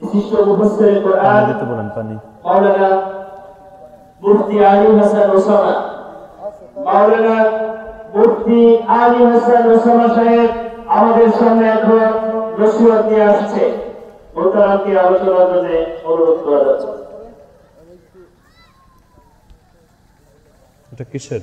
বিশিষ্ট মুফাসসির কোরআন মাওলানা মুফতি আলী হাসান ওসামা। মাওলানা মুফতি আলী হাসান ওসামা সাহেব আমাদের সামনে এখন নসিহত নিয়ে আসছে। মোতারামকে আলোচনার জন্য অনুরোধ করা যাচ্ছে। এটা কিসের?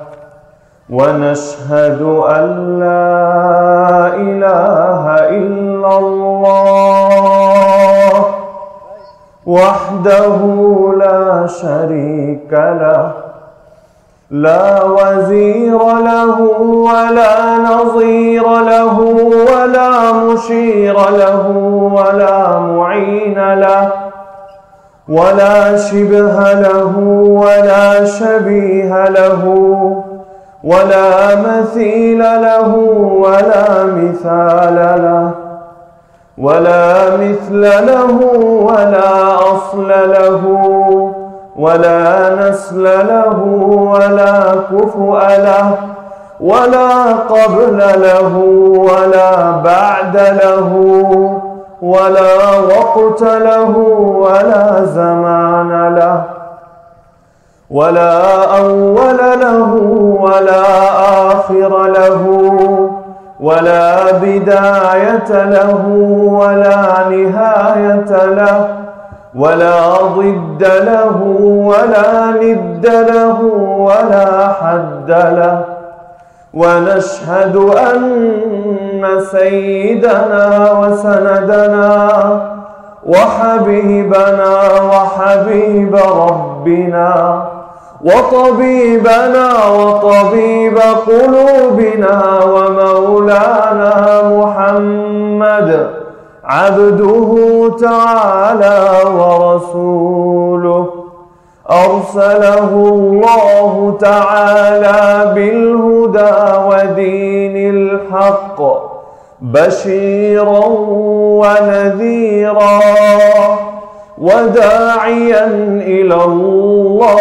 ونشهد أن لا إله إلا الله وحده لا شريك له لا وزير له ولا نظير له ولا مشير له ولا معين له ولا شبه له ولا شبيه له. ولا مثيل له ولا مثال له. ولا مثل له ولا أصل له. ولا نسل له ولا كفؤ له. ولا قبل له ولا بعد له. ولا وقت له ولا زمان له. ولا أول له ولا آخر له ولا بداية له ولا نهاية له ولا ضد له ولا ند له ولا حد له ونشهد أن سيدنا وسندنا وحبيبنا وحبيب ربنا وطبيبنا وطبيب قلوبنا ومولانا محمد عبده تعالى ورسوله. أرسله الله تعالى بالهدى ودين الحق بشيرا ونذيرا. وداعيا إلى الله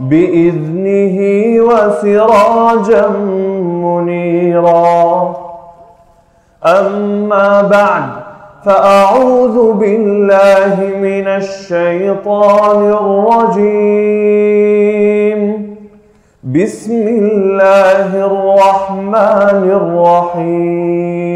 بإذنه وسراجا منيرا. أما بعد فأعوذ بالله من الشيطان الرجيم. بسم الله الرحمن الرحيم.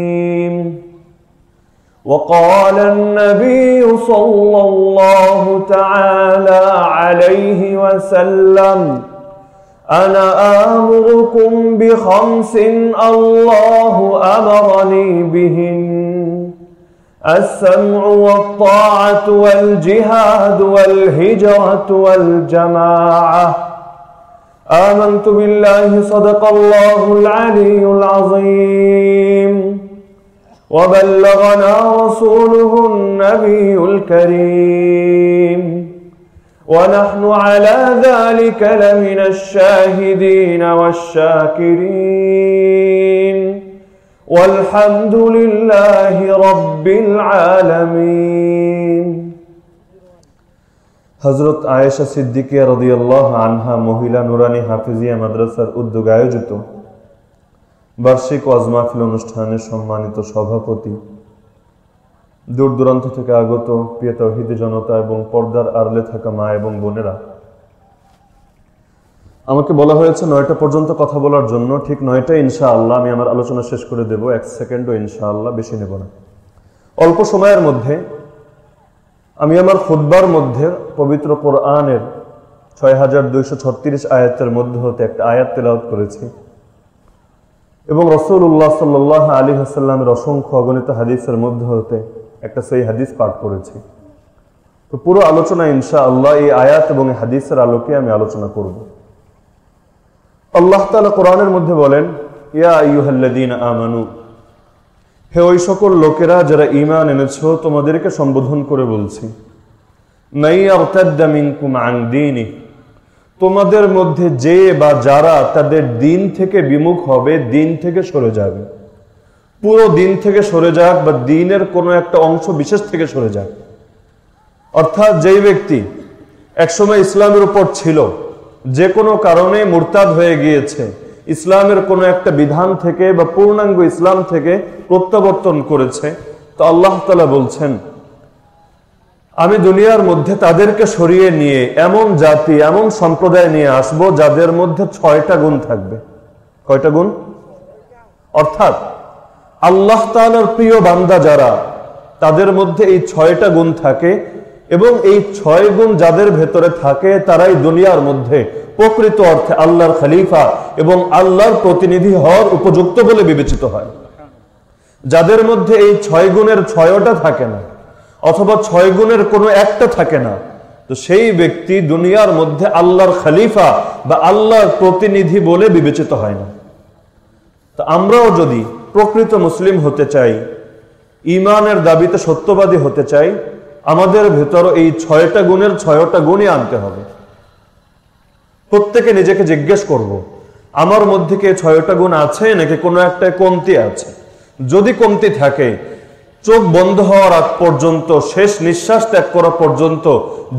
وقال النبي صلى الله تعالى عليه وسلم أنا آمركم بخمس الله أمرني بهن السمع والطاعة والجهاد والهجرة والجماعة. آمنت بالله صدق الله العلي العظيم. وبلغنا رسوله النبي الكريم ونحن على ذلك لمن الشاهدين والشاكرين والحمد لله رب العالمين হজরত আয়েশা সিদ্দিকিয়া রদিয়াল্লাহ আনহা মহিলা নুরানি হাফিজিয়া মাদ্রাসার উদ্যোগ আয়োজিত বার্ষিক ওয়াজ মাহফিল অনুষ্ঠানের সম্মানিত সভাপতি। দূর দূরান্ত থেকে আগত প্রিয় জনতা এবং পর্দার আড়লে থাকা মা এবং বোনেরা। আমাকে বলা হয়েছে নয়টা পর্যন্ত কথা বলার জন্য। ঠিক নয়টা ইনশাআল্লাহ আমি আমার আলোচনা শেষ করে দেব। এক সেকেন্ডও ইনশাআল্লাহ বেশি নেব না। অল্প সময়ের মধ্যে আমি আমার খুদ্বার মধ্যে পবিত্র কোরআনের ছয় হাজার দুইশো ছত্রিশ আয়াতের মধ্যে হতে একটা আয়াত তেলাওয়াত করেছি। এবং রসুল্লাহ সাল্লাহ আলী হাসাল্লামের অসংখ্য অগণিত হাদিসের মধ্যে হতে একটা সেই হাদিস পাঠ করেছি। তো পুরো আলোচনা ইনশা আল্লাহ এই আয়াত এবং হাদিসের আলোকে আমি আলোচনা করব। আল্লাহ তালা কোরআনের মধ্যে বলেন, ইয়া ইউহাল্লাদিন আমানু, হে ওই সকল লোকেরা যারা ইমান এনেছ, তোমাদেরকে সম্বোধন করে বলছি নাই মিনকুম আন দীনি তোমাদের মধ্যে যে বা যারা তাদের দিন থেকে বিমুখ হবে, দিন থেকে সরে যাবে। পুরো দিন থেকে সরে যাক বা দিনের কোনো একটা অংশ বিশেষ থেকে সরে যাক। অর্থাৎ যেই ব্যক্তি একসময় ইসলামের উপর ছিল, যে কোনো কারণে মুরতাদ হয়ে গিয়েছে, ইসলামের কোনো একটা বিধান থেকে বা পূর্ণাঙ্গ ইসলাম থেকে প্রত্যাবর্তন করেছে, তো আল্লাহ তালা বলছেন আমি দুনিয়ার মধ্যে তাদেরকে সরিয়ে নিয়ে এমন জাতি, এমন সম্প্রদায় নিয়ে আসব যাদের মধ্যে ছয়টা গুণ থাকবে। কয়টা গুণ? অর্থাৎ আল্লাহ তালার প্রিয় বান্দা যারা, তাদের মধ্যে এই ছয়টা গুণ থাকে এবং এই ছয় গুণ যাদের ভেতরে থাকে তারাই দুনিয়ার মধ্যে প্রকৃত অর্থে আল্লাহর খালিফা এবং আল্লাহর প্রতিনিধি হওয়ার উপযুক্ত বলে বিবেচিত হয়। যাদের মধ্যে এই ছয় গুণের ছয়টা থাকে না অথবা ছয় গুণের কোনো একটা থাকে না। তো সেই ব্যক্তি দুনিয়ার মধ্যে আল্লাহর খালিফা বা আল্লাহর প্রতিনিধি বলে বিবেচিত হয় না। তো আমরাও যদি প্রকৃত মুসলিম হতে চাই ইমানের দাবিতে সত্যবাদী হতে চাই, আমাদের ভেতর এই ছয়টা গুণের ছয়টা গুণই আনতে হবে। প্রত্যেকে নিজেকে জিজ্ঞেস করব। আমার মধ্যে কি ছয়টা গুণ আছে নাকি কোনো একটা কমতি আছে? যদি কমতি থাকে চোখ বন্ধ হওয়ার আগ পর্যন্ত, শেষ নিঃশ্বাস ত্যাগ করা পর্যন্ত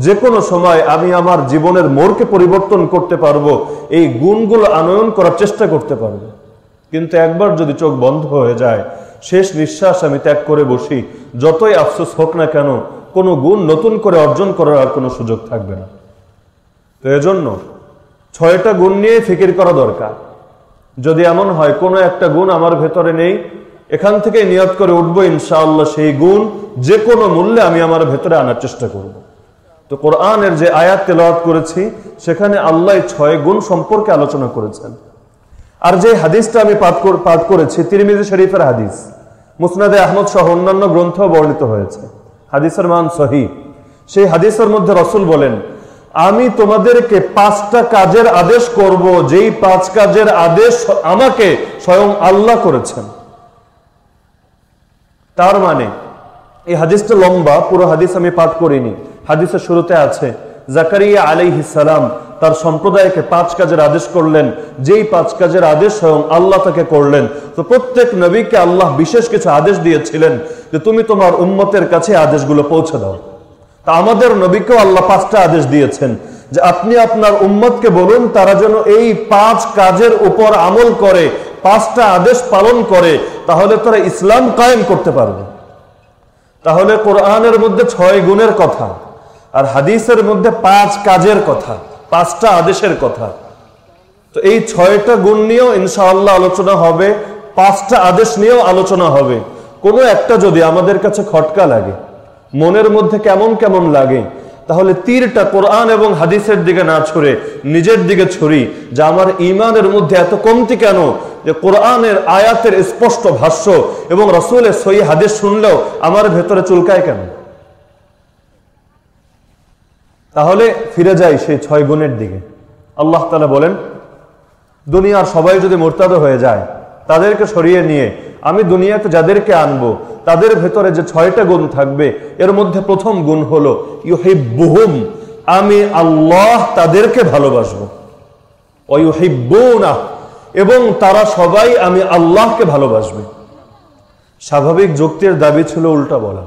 যে কোনো সময় আমি আমার জীবনের মোড়কে পরিবর্তন করতে পারব, এই গুণগুলো আনয়ন করার চেষ্টা করতে পারব। কিন্তু একবার যদি চোখ বন্ধ হয়ে যায়, শেষ নিঃশ্বাস আমি ত্যাগ করে বসি, যতই আফসোস হোক না কেন, কোনো গুণ নতুন করে অর্জন করার আর কোনো সুযোগ থাকবে না। তো এজন্য ছয়টা গুণ নিয়ে ফিকির করা দরকার। যদি এমন হয়, কোনো একটা গুণ আমার ভেতরে নেই এখান থেকে নিয়ত করে উঠবো ইনশাআল্লাহ সেই গুণ, যে কোনো মূল্যে আমি আমার ভেতরে আনার চেষ্টা করব। তো কোরআনের যে আয়াত তেলাওয়াত করেছি, সেখানে আল্লাহ ছয় গুণ সম্পর্কে আলোচনা করেছেন। আর যে হাদিসটা আমি পাঠ করেছি, তিরমিজি শরীফের হাদিস, মুসনাদে আহমদ সহ অন্যান্য গ্রন্থ বর্ণিত হয়েছে। হাদিসের মান সহি। সেই হাদিসের মধ্যে রসুল বলেন, আমি তোমাদেরকে পাঁচটা কাজের আদেশ করব, যেই পাঁচ কাজের আদেশ আমাকে স্বয়ং আল্লাহ করেছেন। তার মানে এই হাদিসটা লম্বা, পুরো হাদিস আমি পাঠ করিনি। হাদিসের শুরুতে আছে, জাকারিয়া আলাইহিসালাম তার সম্প্রদায়কে পাঁচ কাজের আদেশ করলেন। যেই পাঁচ কাজের আদেশ স্বয়ং আল্লাহ তাকে করলেন। তো প্রত্যেক নবীকে আল্লাহ বিশেষ কিছু আদেশ দিয়েছিলেন যে, তুমি তোমার উম্মতের কাছে আদেশগুলো পৌঁছে দাও। তা আমাদের নবীকেও আল্লাহ পাঁচটা আদেশ দিয়েছেন, যে, আপনি আপনার উম্মতকে বলুন, তারা যেন এই পাঁচ কাজের উপর আমল করে পাঁচটা আদেশ পালন করে, তাহলে তারা ইসলাম কায়েম করতে পারবে। তাহলে কোরআনের মধ্যে ছয় গুণের কথা, আর হাদিসের মধ্যে পাঁচ কাজের কথা, পাঁচটা আদেশের কথা। তো এই ছয়টা গুণ নিয়েও ইনশাআল্লাহ আলোচনা হবে, পাঁচটা আদেশ নিয়েও আলোচনা হবে। কোনো একটা যদি আমাদের কাছে খটকা লাগে, মনের মধ্যে কেমন কেমন লাগে তাহলে তীরটা কোরআন এবং হাদিসের দিকে না ছড়ে নিজের দিকে ছড়ি, যে আমার ইমানের মধ্যে এত কমতি কেন? যে কোরআনের আয়াতের স্পষ্ট ভাষ্য এবং রসুলের সই হাদিস শুনলেও আমার ভেতরে চুলকায় কেন? তাহলে ফিরে যাই সেই ছয় গুণের দিকে। আল্লাহ তালা বলেন, দুনিয়ার সবাই যদি মোরতাদ হয়ে যায়, তাদেরকে সরিয়ে নিয়ে আমি দুনিয়াতে যাদেরকে আনব তাদের ভেতরে যে ছয়টা গুণ থাকবে, এর মধ্যে প্রথম গুণ হলো ইউহিব্বুহুম, আমি আল্লাহ তাদেরকে ভালোবাসবো। ওয়ুহিব্বুনা এবং তারা সবাই আমি আল্লাহকে ভালোবাসবে। স্বাভাবিক যুক্তির দাবি ছিল উল্টা বলা।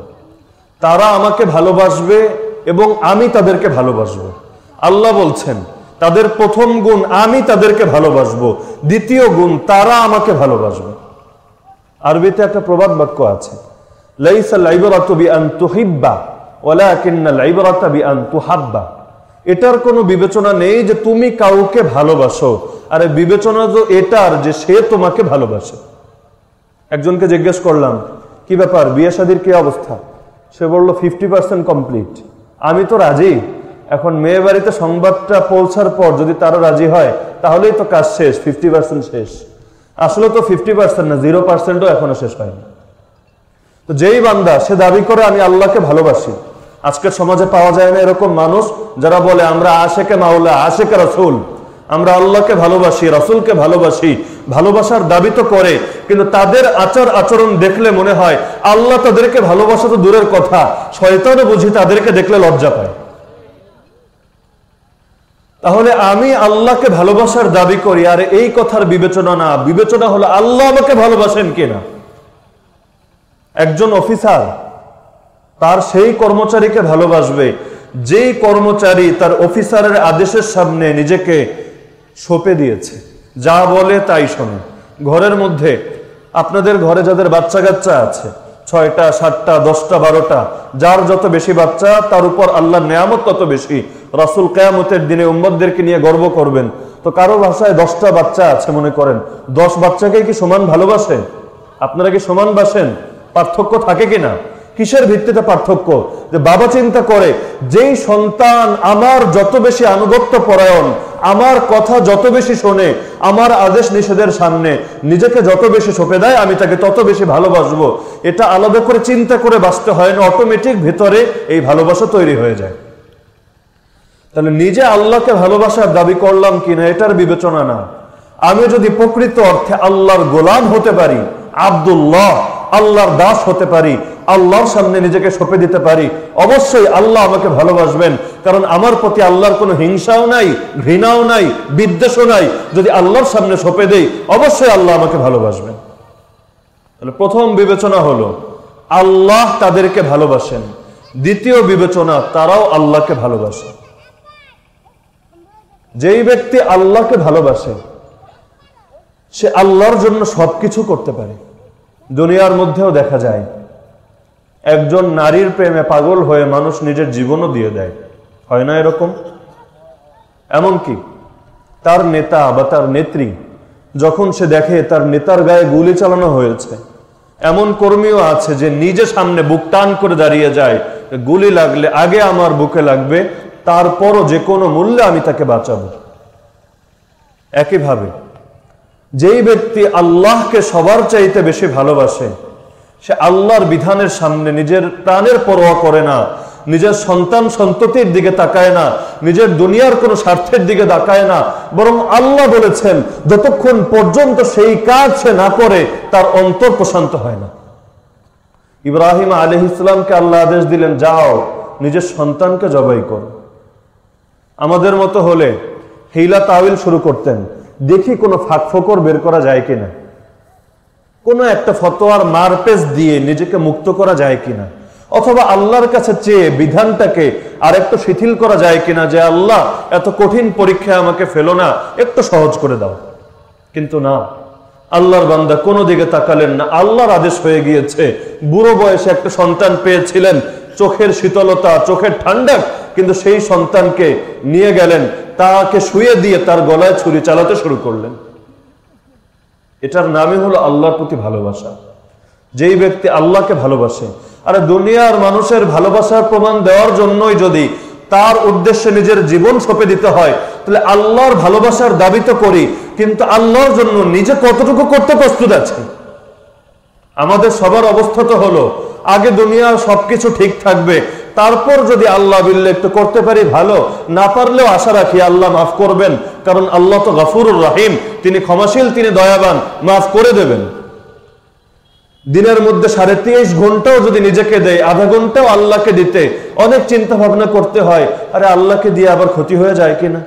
তারা আমাকে ভালোবাসবে এবং আমি তাদেরকে ভালোবাসবো। আল্লাহ বলছেন, তাদের প্রথম গুণ আমি তাদেরকে ভালোবাসবো, দ্বিতীয় গুণ তারা আমাকে ভালোবাসবে। আরবিতে একটা প্রবাদ বাক্য আছে। এটার কোনো বিবেচনা নেই যে তুমি কাউকে ভালোবাসো। আর বিবেচনা তো এটার যে সে তোমাকে ভালোবাসে। একজনকে জিজ্ঞেস করলাম, কি ব্যাপার, বিয়ে শাদির কি অবস্থা? সে বলল, ফিফটি পার্সেন্ট কমপ্লিট। আমি তো রাজি। এখন মেয়ে বাড়িতে সংবাদটা পৌঁছার পর যদি তারা রাজি হয়, তাহলেই তো কাজ শেষ, ফিফটি পার্সেন্ট শেষ। আসলে তো ফিফটি পার্সেন্ট না জিরো পার্সেন্টও এখনও শেষ হয়নি তো যেই বান্দা, সে দাবি করে, আমি আল্লাহকে ভালোবাসি। আজকের সমাজে পাওয়া যায় না এরকম মানুষ যারা বলে, আমরা আশেকে মাওলা, আশেকে রসুল। আমরা আল্লাহকে ভালোবাসি, রসুলকে ভালোবাসি। ভালোবাসার দাবি তো করে, কিন্তু তাদের আচার আচরণ দেখলে মনে হয়, আল্লাহ তাদেরকে ভালোবাসা তো দূরের কথা। শয়তানও বুঝি তাদেরকে দেখলে লজ্জা পায়। তাহলে আমি আল্লাহকে ভালোবাসার দাবি করি, আর এই কথার বিবেচনা না। বিবেচনা হলো আল্লাহ আমাকে ভালোবাসেন কিনা। একজন অফিসার তার সেই কর্মচারীকে ভালোবাসবে, যেই কর্মচারী তার অফিসারের আদেশের সামনে নিজেকে সঁপে দিয়েছে। যা বলে তাই শোনে। ঘরের মধ্যে, আপনাদের ঘরে যাদের বাচ্চা কাচ্চা আছে ছয়টা, সাতটা, দশটা, বারোটা। যার যত বেশি বাচ্চা, তার উপর আল্লাহ নেয়ামত তত বেশি। রাসুল কেয়ামতের দিনে উম্মদদেরকে নিয়ে গর্ব করবেন। তো কারও ভাষায় দশটা বাচ্চা আছে, মনে করেন। দশ বাচ্চাকে কি সমান ভালোবাসে আপনারা কি সমান বাসেন? পার্থক্য থাকে কিনা? কিসের ভিত্তিতে পার্থক্য? যে বাবা চিন্তা করে, যেই সন্তান আমার যত বেশি আনুগত্য পরায়ণ, আমার কথা যত বেশি শোনে, আমার আদেশ নিষেধের সামনে নিজেকে যত বেশি সঁপে দেয়, আমি তাকে তত বেশি ভালোবাসবো। এটা আলাদা করে চিন্তা করে বাঁচতে হয় না, অটোমেটিক ভেতরে এই ভালোবাসা তৈরি হয়ে যায়। তাহলে নিজে আল্লাহকে ভালোবাসার দাবি করলাম কিনা, এটার বিবেচনা না। আমি যদি প্রকৃত অর্থে আল্লাহর গোলাম হতে পারি, আব্দুল্লাহ, আল্লাহর দাস হতে পারি আল্লাহর সামনে নিজেকে সঁপে দিতে পারি। অবশ্যই আল্লাহ আমাকে ভালোবাসবেন, কারণ আমার প্রতি আল্লাহর কোনো হিংসাও নাই, ঘৃণাও নাই, বিদ্বেষও নাই। যদি আল্লাহর সামনে সঁপে দেই, অবশ্যই আল্লাহ আমাকে ভালোবাসবেন। তাহলে প্রথম বিবেচনা হলো, আল্লাহ তাদেরকে ভালোবাসেন। দ্বিতীয় বিবেচনা, তারাও আল্লাহকে ভালোবাসে। যেই ব্যক্তি আল্লাহকে ভালোবাসে, সে আল্লাহর জন্য সবকিছু করতে পারে। দুনিয়ার মধ্যেও দেখা যায় একজন নারীর প্রেমে পাগল হয়ে মানুষ নিজের জীবনও দিয়ে দেয়। হয় না এরকম? এমনকি তার নেতা বা তার নেত্রী, যখন সে দেখে তার নেতার গায়ে গুলি চালানো হয়েছে, এমন কর্মীও আছে যে নিজে সামনে বুক টান করে দাঁড়িয়ে যায়, গুলি লাগলে আগে আমার বুকে লাগবে, তারপরও যে কোনো মূল্যে আমি তাকে বাঁচাবো। একইভাবে, যেই ব্যক্তি আল্লাহকে সবার চাইতে বেশি ভালোবাসে সে আল্লাহর বিধানের সামনে নিজের প্রাণের পরোয়া করে না, নিজের সন্তান সন্ততির দিকে তাকায় না, নিজের দুনিয়ার কোনো স্বার্থের দিকে তাকায় না, বরং আল্লাহ বলেছেন, যতক্ষণ পর্যন্ত সেই কাজ সে না করে, তার অন্তর প্রশান্ত হয় না। ইব্রাহিম আলহ ইসলামকে আল্লাহ আদেশ দিলেন, যাও, নিজের সন্তানকে জবাই করো। আমাদের মতো হলে হিলা তাওইল শুরু করতেন, দেখি কোনো ফাঁক ফোকর বের করা যায় কিনা। কোনো একটা ফতোয়ার মারপেস দিয়ে নিজেকে মুক্ত করা যায় কিনা? অথবা আল্লাহর কাছে চেয়ে বিধানটাকে আর একটু শিথিল করা যায় কিনা যে, আল্লাহ, এত কঠিন পরীক্ষায় আমাকে ফেলো না, একটু সহজ করে দাও। কিন্তু না, আল্লাহর বান্দা কোনো দিকে তাকালেন না। আল্লাহর আদেশ হয়ে গিয়েছে। বুড়ো বয়সে একটা সন্তান পেয়েছিলেন, চোখের শীতলতা, চোখের ঠান্ডা, কিন্তু সেই সন্তানকে নিয়ে গেলেন, তাকে শুয়ে দিয়ে তার গলায় ছুরি চালাতে শুরু করলেন। এটার নামই হলো আল্লাহর প্রতি ভালোবাসা। যেই ব্যক্তি আল্লাহকে ভালোবাসে, আর দুনিয়ার মানুষের ভালোবাসার প্রমাণ দেওয়ার জন্যই যদি তার উদ্দেশ্যে নিজের জীবন সঁপে দিতে হয়, তাহলে আল্লাহর ভালোবাসার দাবি তো করি, কিন্তু আল্লাহর জন্য নিজে কতটুকু করতে প্রস্তুত আছে? আমাদের সবার অবস্থা তো হলো, আগে দুনিয়ার সবকিছু ঠিক থাকবে তারপর যদি আল্লাহ বিল্লে একটু করতে পারি, ভালো। না পারলেও আশা রাখি আল্লাহ মাফ করবেন, কারণ আল্লাহ তো গফুরুর রাহিম। তিনি ক্ষমাশীল, তিনি দয়াবান, মাফ করে দেবেন। দিনের মধ্যে সাড়ে তেইশ ঘন্টাও যদি নিজেকে দেয়, আধা ঘন্টাও আল্লাহকে দিতে, অনেক চিন্তা ভাবনা করতে হয়, আরে আল্লাহকে দিয়ে আবার ক্ষতি হয়ে যায় কিনা?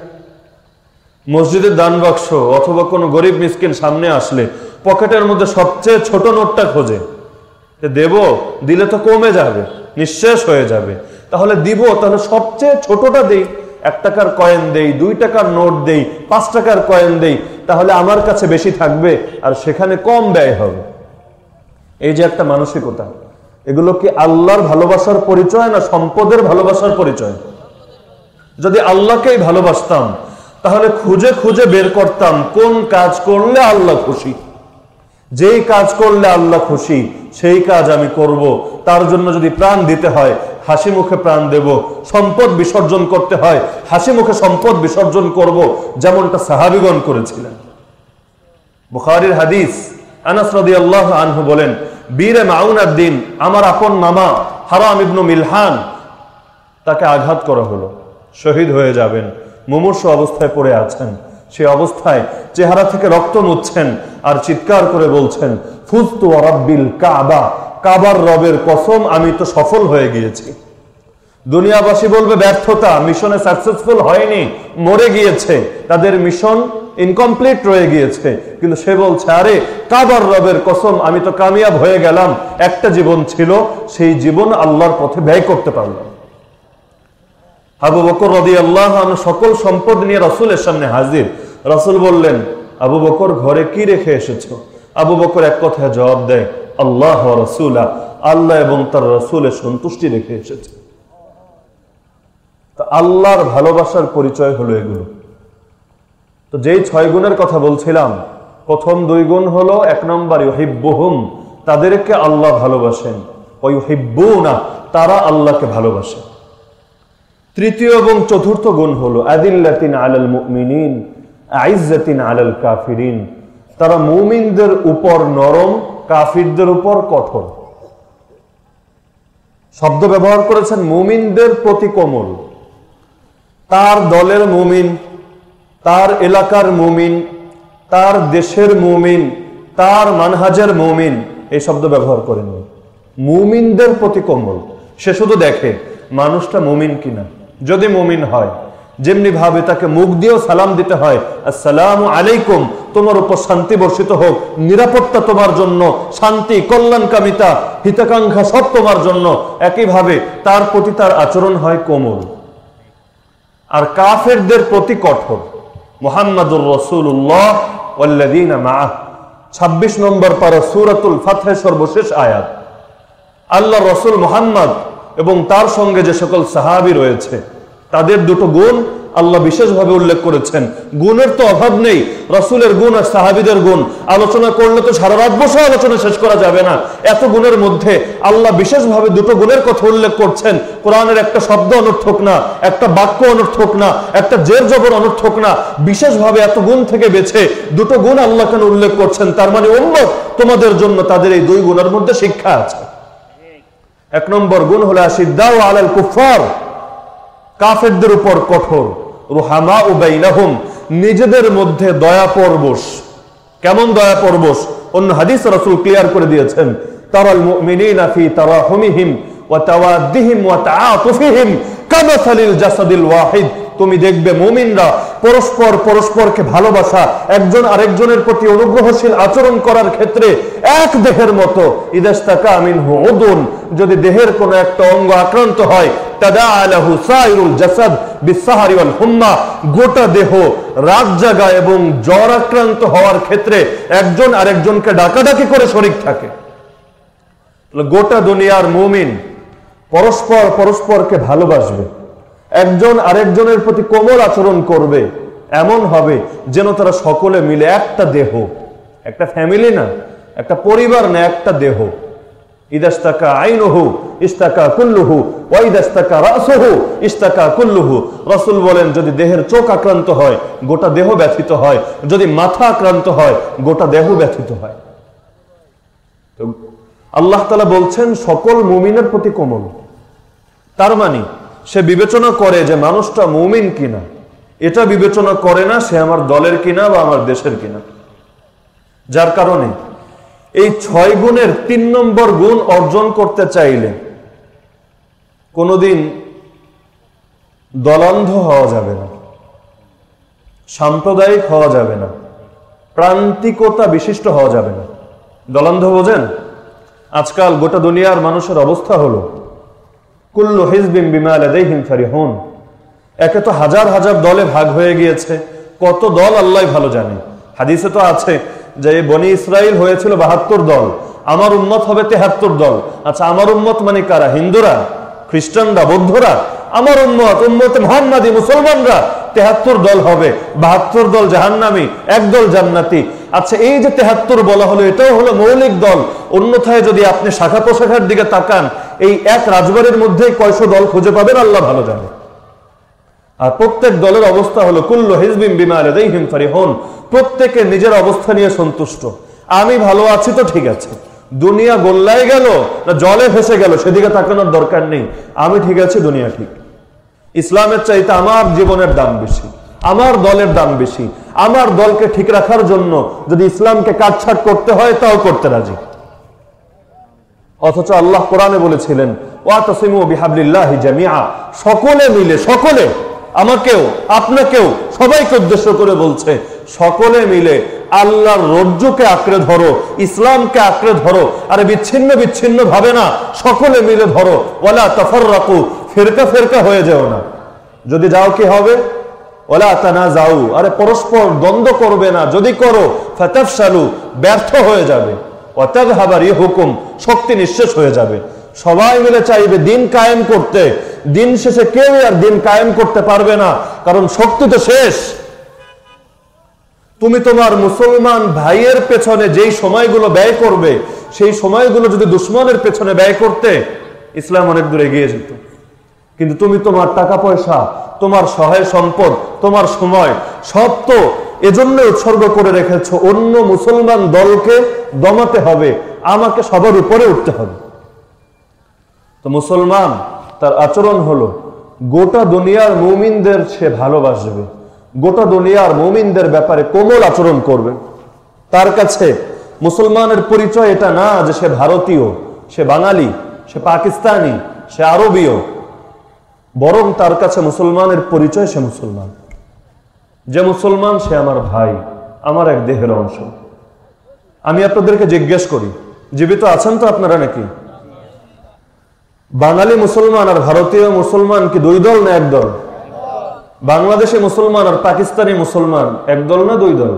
মসজিদের দান বাক্স অথবা কোনো গরিব মিসকিন সামনে আসলে, পকেটের মধ্যে সবচেয়ে ছোট নোটটা খোঁজে। দেব, দিলে তো কমে যাবে, নিঃশেষ হয়ে যাবে। তাহলে দিব, তাহলে সবচেয়ে ছোটটা দেই, এক টাকার কয়েন দেই, দুই টাকার নোট দেই, পাঁচ টাকার কয়েন দেই, তাহলে আমার কাছে বেশি থাকবে আর সেখানে কম ব্যয় হবে। এই যে একটা মানসিকতা, এগুলো কি আল্লাহর ভালোবাসার পরিচয় না সম্পদের ভালোবাসার পরিচয়? যদি আল্লাহকেই ভালোবাসতাম, তাহলে খুঁজে খুঁজে বের করতাম, কোন কাজ করলে আল্লাহ খুশি? যেই কাজ করলে আল্লাহ খুশি, সেই কাজ আমি করব। তার জন্য যদি প্রাণ দিতে হয়, হাসি মুখে প্রাণ দেব। সম্পদ বিসর্জন করতে হয়, হাসি মুখে সম্পদ বিসর্জন করব, যেমনটা সাহাবিগণ করেছিলেন। বুখারির হাদিস, আনাস রাদিয়াল্লাহু আনহু বলেন, বীরে দিন আমার আপন মামা, হারাম ইবনু মিলহান, তাকে আঘাত করা হলো। শহীদ হয়ে যাবেন, মুমূর্ষ অবস্থায় পড়ে আছেন। সে অবস্থায় চেহারা থেকে রক্ত মুচ্ছেন আর চিৎকার করে বলছেন ফুস্তু রব্বিল কাবা, কাবার রবের কসম আমি তো সফল হয়ে গিয়েছি। দুনিয়াবাসী বলবে, ব্যর্থতা, মিশনে সাকসেসফুল হয়নি, মরে গিয়েছে। তাদের মিশন ইনকমপ্লিট রয়ে গিয়েছে। কিন্তু সে বলছে, আরে, কাবার রবের কসম, আমি তো কামিয়াব হয়ে গেলাম। একটা জীবন ছিল, সেই জীবন আল্লাহর পথে ব্যয় করতে পারলাম। আবু বকর রদি আল্লাহ সকল সম্পদ নিয়ে রসুলের সামনে হাজির। রসুল বললেন, আবু বকর ঘরে কি রেখে এসেছ? আবু বকর এক কথায় জবাব দেয়, আল্লাহ রসুলা, আল্লাহ এবং তার রসুলের সন্তুষ্টি রেখে এসেছে। আল্লাহর ভালোবাসার পরিচয় হলো এগুলো। তো যেই ছয় গুণের কথা বলছিলাম, প্রথম দুই গুণ হলো এক নম্বর ইহিব্বুহুম তাদেরকে আল্লাহ ভালোবাসেন। ওই হিব্বু না তারা আল্লাহকে ভালোবাসেন তৃতীয় এবং চতুর্থ গুণ হলো আদিল্লাতিন আলাল মুমিনিন, আইজ্জাতিন আলাল কাফিরিন। তারা মুমিনদের উপর নরম, কাফিরদের উপর কঠোর। শব্দ ব্যবহার করেছেন মুমিনদের প্রতি কোমল। তার দলের মুমিন, তার এলাকার মুমিন, তার দেশের মুমিন, তার মানহাজের মুমিন, এই শব্দ ব্যবহার করেন মুমিনদের প্রতি কোমল। সে শুধু দেখে, মানুষটা মুমিন কিনা? যদি মুমিন হয়, যেমনি ভাবে তাকে মুখ দিয়েও সালাম দিতে হয়, আসসালাম আলাইকুম, তোমার উপর শান্তি বর্ষিত হোক, নিরাপত্তা তোমার জন্য, শান্তি, কল্যাণকামিতা, হিতাকাঙ্ক্ষা সব তোমার জন্য। একইভাবে তার প্রতি তার আচরণ হয় কোমল। আর কাফেরদের প্রতি কঠোর। মোহাম্মদুর রসুল্লাহ মাহ ছাব্বিশ নম্বর পারা সুরাতুল ফাতহে সর্বশেষ আয়াত। আল্লাহ রসুল মোহাম্মদ এবং তার সঙ্গে যে সকল সাহাবি রয়েছে, তাদের দুটো গুণ আল্লাহ বিশেষভাবে উল্লেখ করেছেন। গুণের তো অভাব নেই, রসুলের গুণ আর সাহাবিদের গুণ। আলোচনা করলে তো সারা রাত বসে আলোচনা শেষ করা যাবে না। এত গুণের মধ্যে আল্লাহ বিশেষভাবে দুটো গুণের কথা উল্লেখ করছেন। কোরআনের একটা শব্দ অনর্থক না, একটা বাক্য অনর্থক না, একটা জের জবর অনর্থক না। বিশেষভাবে এত গুণ থেকে বেছে দুটো গুণ আল্লাহ কেন উল্লেখ করছেন? তার মানে অন্য তোমাদের জন্য তাদের এই দুই গুণের মধ্যে শিক্ষা আছে। এক নম্বর গুণ হলো আসিদ্দাও আলাল কুফার কাফেরদের উপর কঠোর। রুহামা উবাইনাহুম নিজেদের মধ্যে দয়া পরবশ। কেমন দয়া পর্বস অন্য হাদিস রাসূল ক্লিয়ার করে দিয়েছেন, তারাল মুমিনিনা ফি তারাহুমিহিম ওয়া তাওয়াদ্দিহিম ওয়া তাআতুফিহিম, কামাসালিল জাসাদিল ওয়াহিদ। তুমি দেখবে মুমিনরা পরস্পর পরস্পরকে ভালোবাসা, একজন আরেকজনের প্রতি অনুগ্রহশীল আচরণ করার ক্ষেত্রে এক দেহের মতো। ইদাস্তাকা মিনহু উদুন। যদি দেহের কোনো একটা অঙ্গ আক্রান্ত হয় গোটা দেহ রাত জাগা এবং জ্বর আক্রান্ত হওয়ার ক্ষেত্রে একজন আরেকজনকে ডাকাডাকি করে শরিক থাকে। গোটা দুনিয়ার মুমিন পরস্পর পরস্পরকে ভালোবাসবে। একজন আরেকজনের প্রতি কোমল আচরণ করবে। এমন হবে যেন তারা সকলে মিলে একটা দেহ, একটা ফ্যামিলি না, একটা পরিবার না, একটা দেহ। ইদাস্তাকা আইনুহু, ইস্তাকা কুল্লুহু ওয়াইদাস্তাকা রাসুহু, ইস্তাকা কুল্লুহু। রাসূল বলেন, যদি দেহের চোখ আক্রান্ত হয়, গোটা দেহ ব্যথিত হয়। যদি মাথা আক্রান্ত হয়, গোটা দেহ ব্যথিত হয়। আল্লাহ তাআলা বলছেন, সকল মুমিনের প্রতি কোমল। তার মানে সে বিবেচনা করে যে মানুষটা মুমিন কিনা। এটা বিবেচনা করে না সে আমার দলের কিনা বা আমার দেশের কিনা। যার কারণে এই ছয় গুণের তিন নম্বর গুণ অর্জন করতে চাইলে কোনোদিন দলান্ধ হওয়া যাবে না, সাম্প্রদায়িক হওয়া যাবে না, প্রান্তিকতা বিশিষ্ট হওয়া যাবে না। দলান্ধ বোঝেন? আজকাল গোটা দুনিয়ার মানুষের অবস্থা হলো কুল্লু হিজবিম বিমা লাদাইহিম ফারিহুন। একে তো হাজার হাজার দলে ভাগ হয়ে গিয়েছে। কত দল আল্লাহ ভালো জানে। হাদিসে তো আছে যে বনি ইসরাইল হয়েছিল বাহাত্তর দল, আমার উম্মত হবে তেহাত্তর দল। আচ্ছা আমার উম্মত মানে কারা? হিন্দুরা? খ্রিস্টানরা? বৌদ্ধরা? আমার উম্মত, উম্মতে মোহাম্মদী, মুসলমানরা তেহাত্তর দল হবে। বাহাত্তর দল জাহান্নামি, এক দল জান্নাতি। আচ্ছা এই যে তেহাত্তর বলা হলো, এটাও হলো মৌলিক দল। অন্যথায় যদি আপনি শাখা প্রশাখার দিকে তাকান এই এক রাজবাড়ির মধ্যে কয়শো দল খুঁজে পাবেন, আল্লাহ ভালো জানে। আর প্রত্যেক দলের অবস্থা হলো, কুল্লু হিজবিম বিমার হন প্রত্যেকে নিজের অবস্থা নিয়ে সন্তুষ্ট। আমি ভালো আছি তো ঠিক আছে। দুনিয়া গোল্লায় গেল না জলে ভেসে গেল, সেদিকে তাকানোর দরকার নেই। আমি ঠিক আছি, দুনিয়া ঠিক। ইসলামের চাইতে আমার জীবনের দাম বেশি, আমার দলের দাম বেশি। আমার দলকে ঠিক রাখার জন্য যদি ইসলামকে কাটছাট করতে হয়, তাও করতে রাজি। অথচ আল্লাহ কোরআনে বলেছিলেন সকলে মিলে, সকলে, আমাকেও, আপনাকেও, সবাইকে উদ্দেশ্য করে বলছে, সকলে মিলে আল্লাহর রজ্জুকে আঁকড়ে ধরো, ইসলামকে আঁকড়ে ধরো, আরে বিচ্ছিন্ন বিচ্ছিন্ন ভাবে না, সকলে মিলে ধরো ওলা তফর রাখু ফেরকা ফেরকা হয়ে যাও না। যদি যাও কি হবে? ওলা তানা যাও আরে পরস্পর দ্বন্দ্ব করবে না, যদি করো ফাতাফসালু ব্যর্থ হয়ে যাবে। অত্যাগ হাবার হুকুম, শক্তি নিঃশেষ হয়ে যাবে। সবাই মিলে চাইবে দিন কায়েম করতে। দিন শেষে কেউ আর দিন কায়েম করতে পারবে না, কারণ শক্তি তো শেষ। তুমি তোমার মুসলমান ভাইয়ের পেছনে যেই সময়গুলো ব্যয় করবে, সেই সময়গুলো যদি দুশ্মনের পেছনে ব্যয় করতে, ইসলাম অনেক দূরে এগিয়ে যেত। কিন্তু তুমি তোমার টাকা পয়সা তোমার সহায় সম্পদ, তোমার সময়, সব তো এজন্য উৎসর্গ করে রেখেছ। অন্য মুসলমান দলকে দমাতে হবে, আমাকে সবার উপরে উঠতে হবে। তো মুসলমান, তার আচরণ হলো, গোটা দুনিয়ার মুমিনদের সে ভালোবাসবে, গোটা দুনিয়ার মুমিনদের ব্যাপারে কোমল আচরণ করবে। তার কাছে মুসলমানের পরিচয় এটা না যে সে ভারতীয়, সে বাঙালি, সে পাকিস্তানি, সে আরবীয় বরং তার কাছে মুসলমানের পরিচয় সে মুসলমান। যে মুসলমান সে আমার ভাই, আমার এক দেহের অংশ। আমি আপনাদেরকে জিজ্ঞেস করি, জীবিত আছেন তো আপনারা নাকি? বাঙালি মুসলমান আর ভারতীয় মুসলমান কি দুই দল না এক দল? বাংলাদেশে মুসলমান আর পাকিস্তানি মুসলমান এক দল না দুই দল?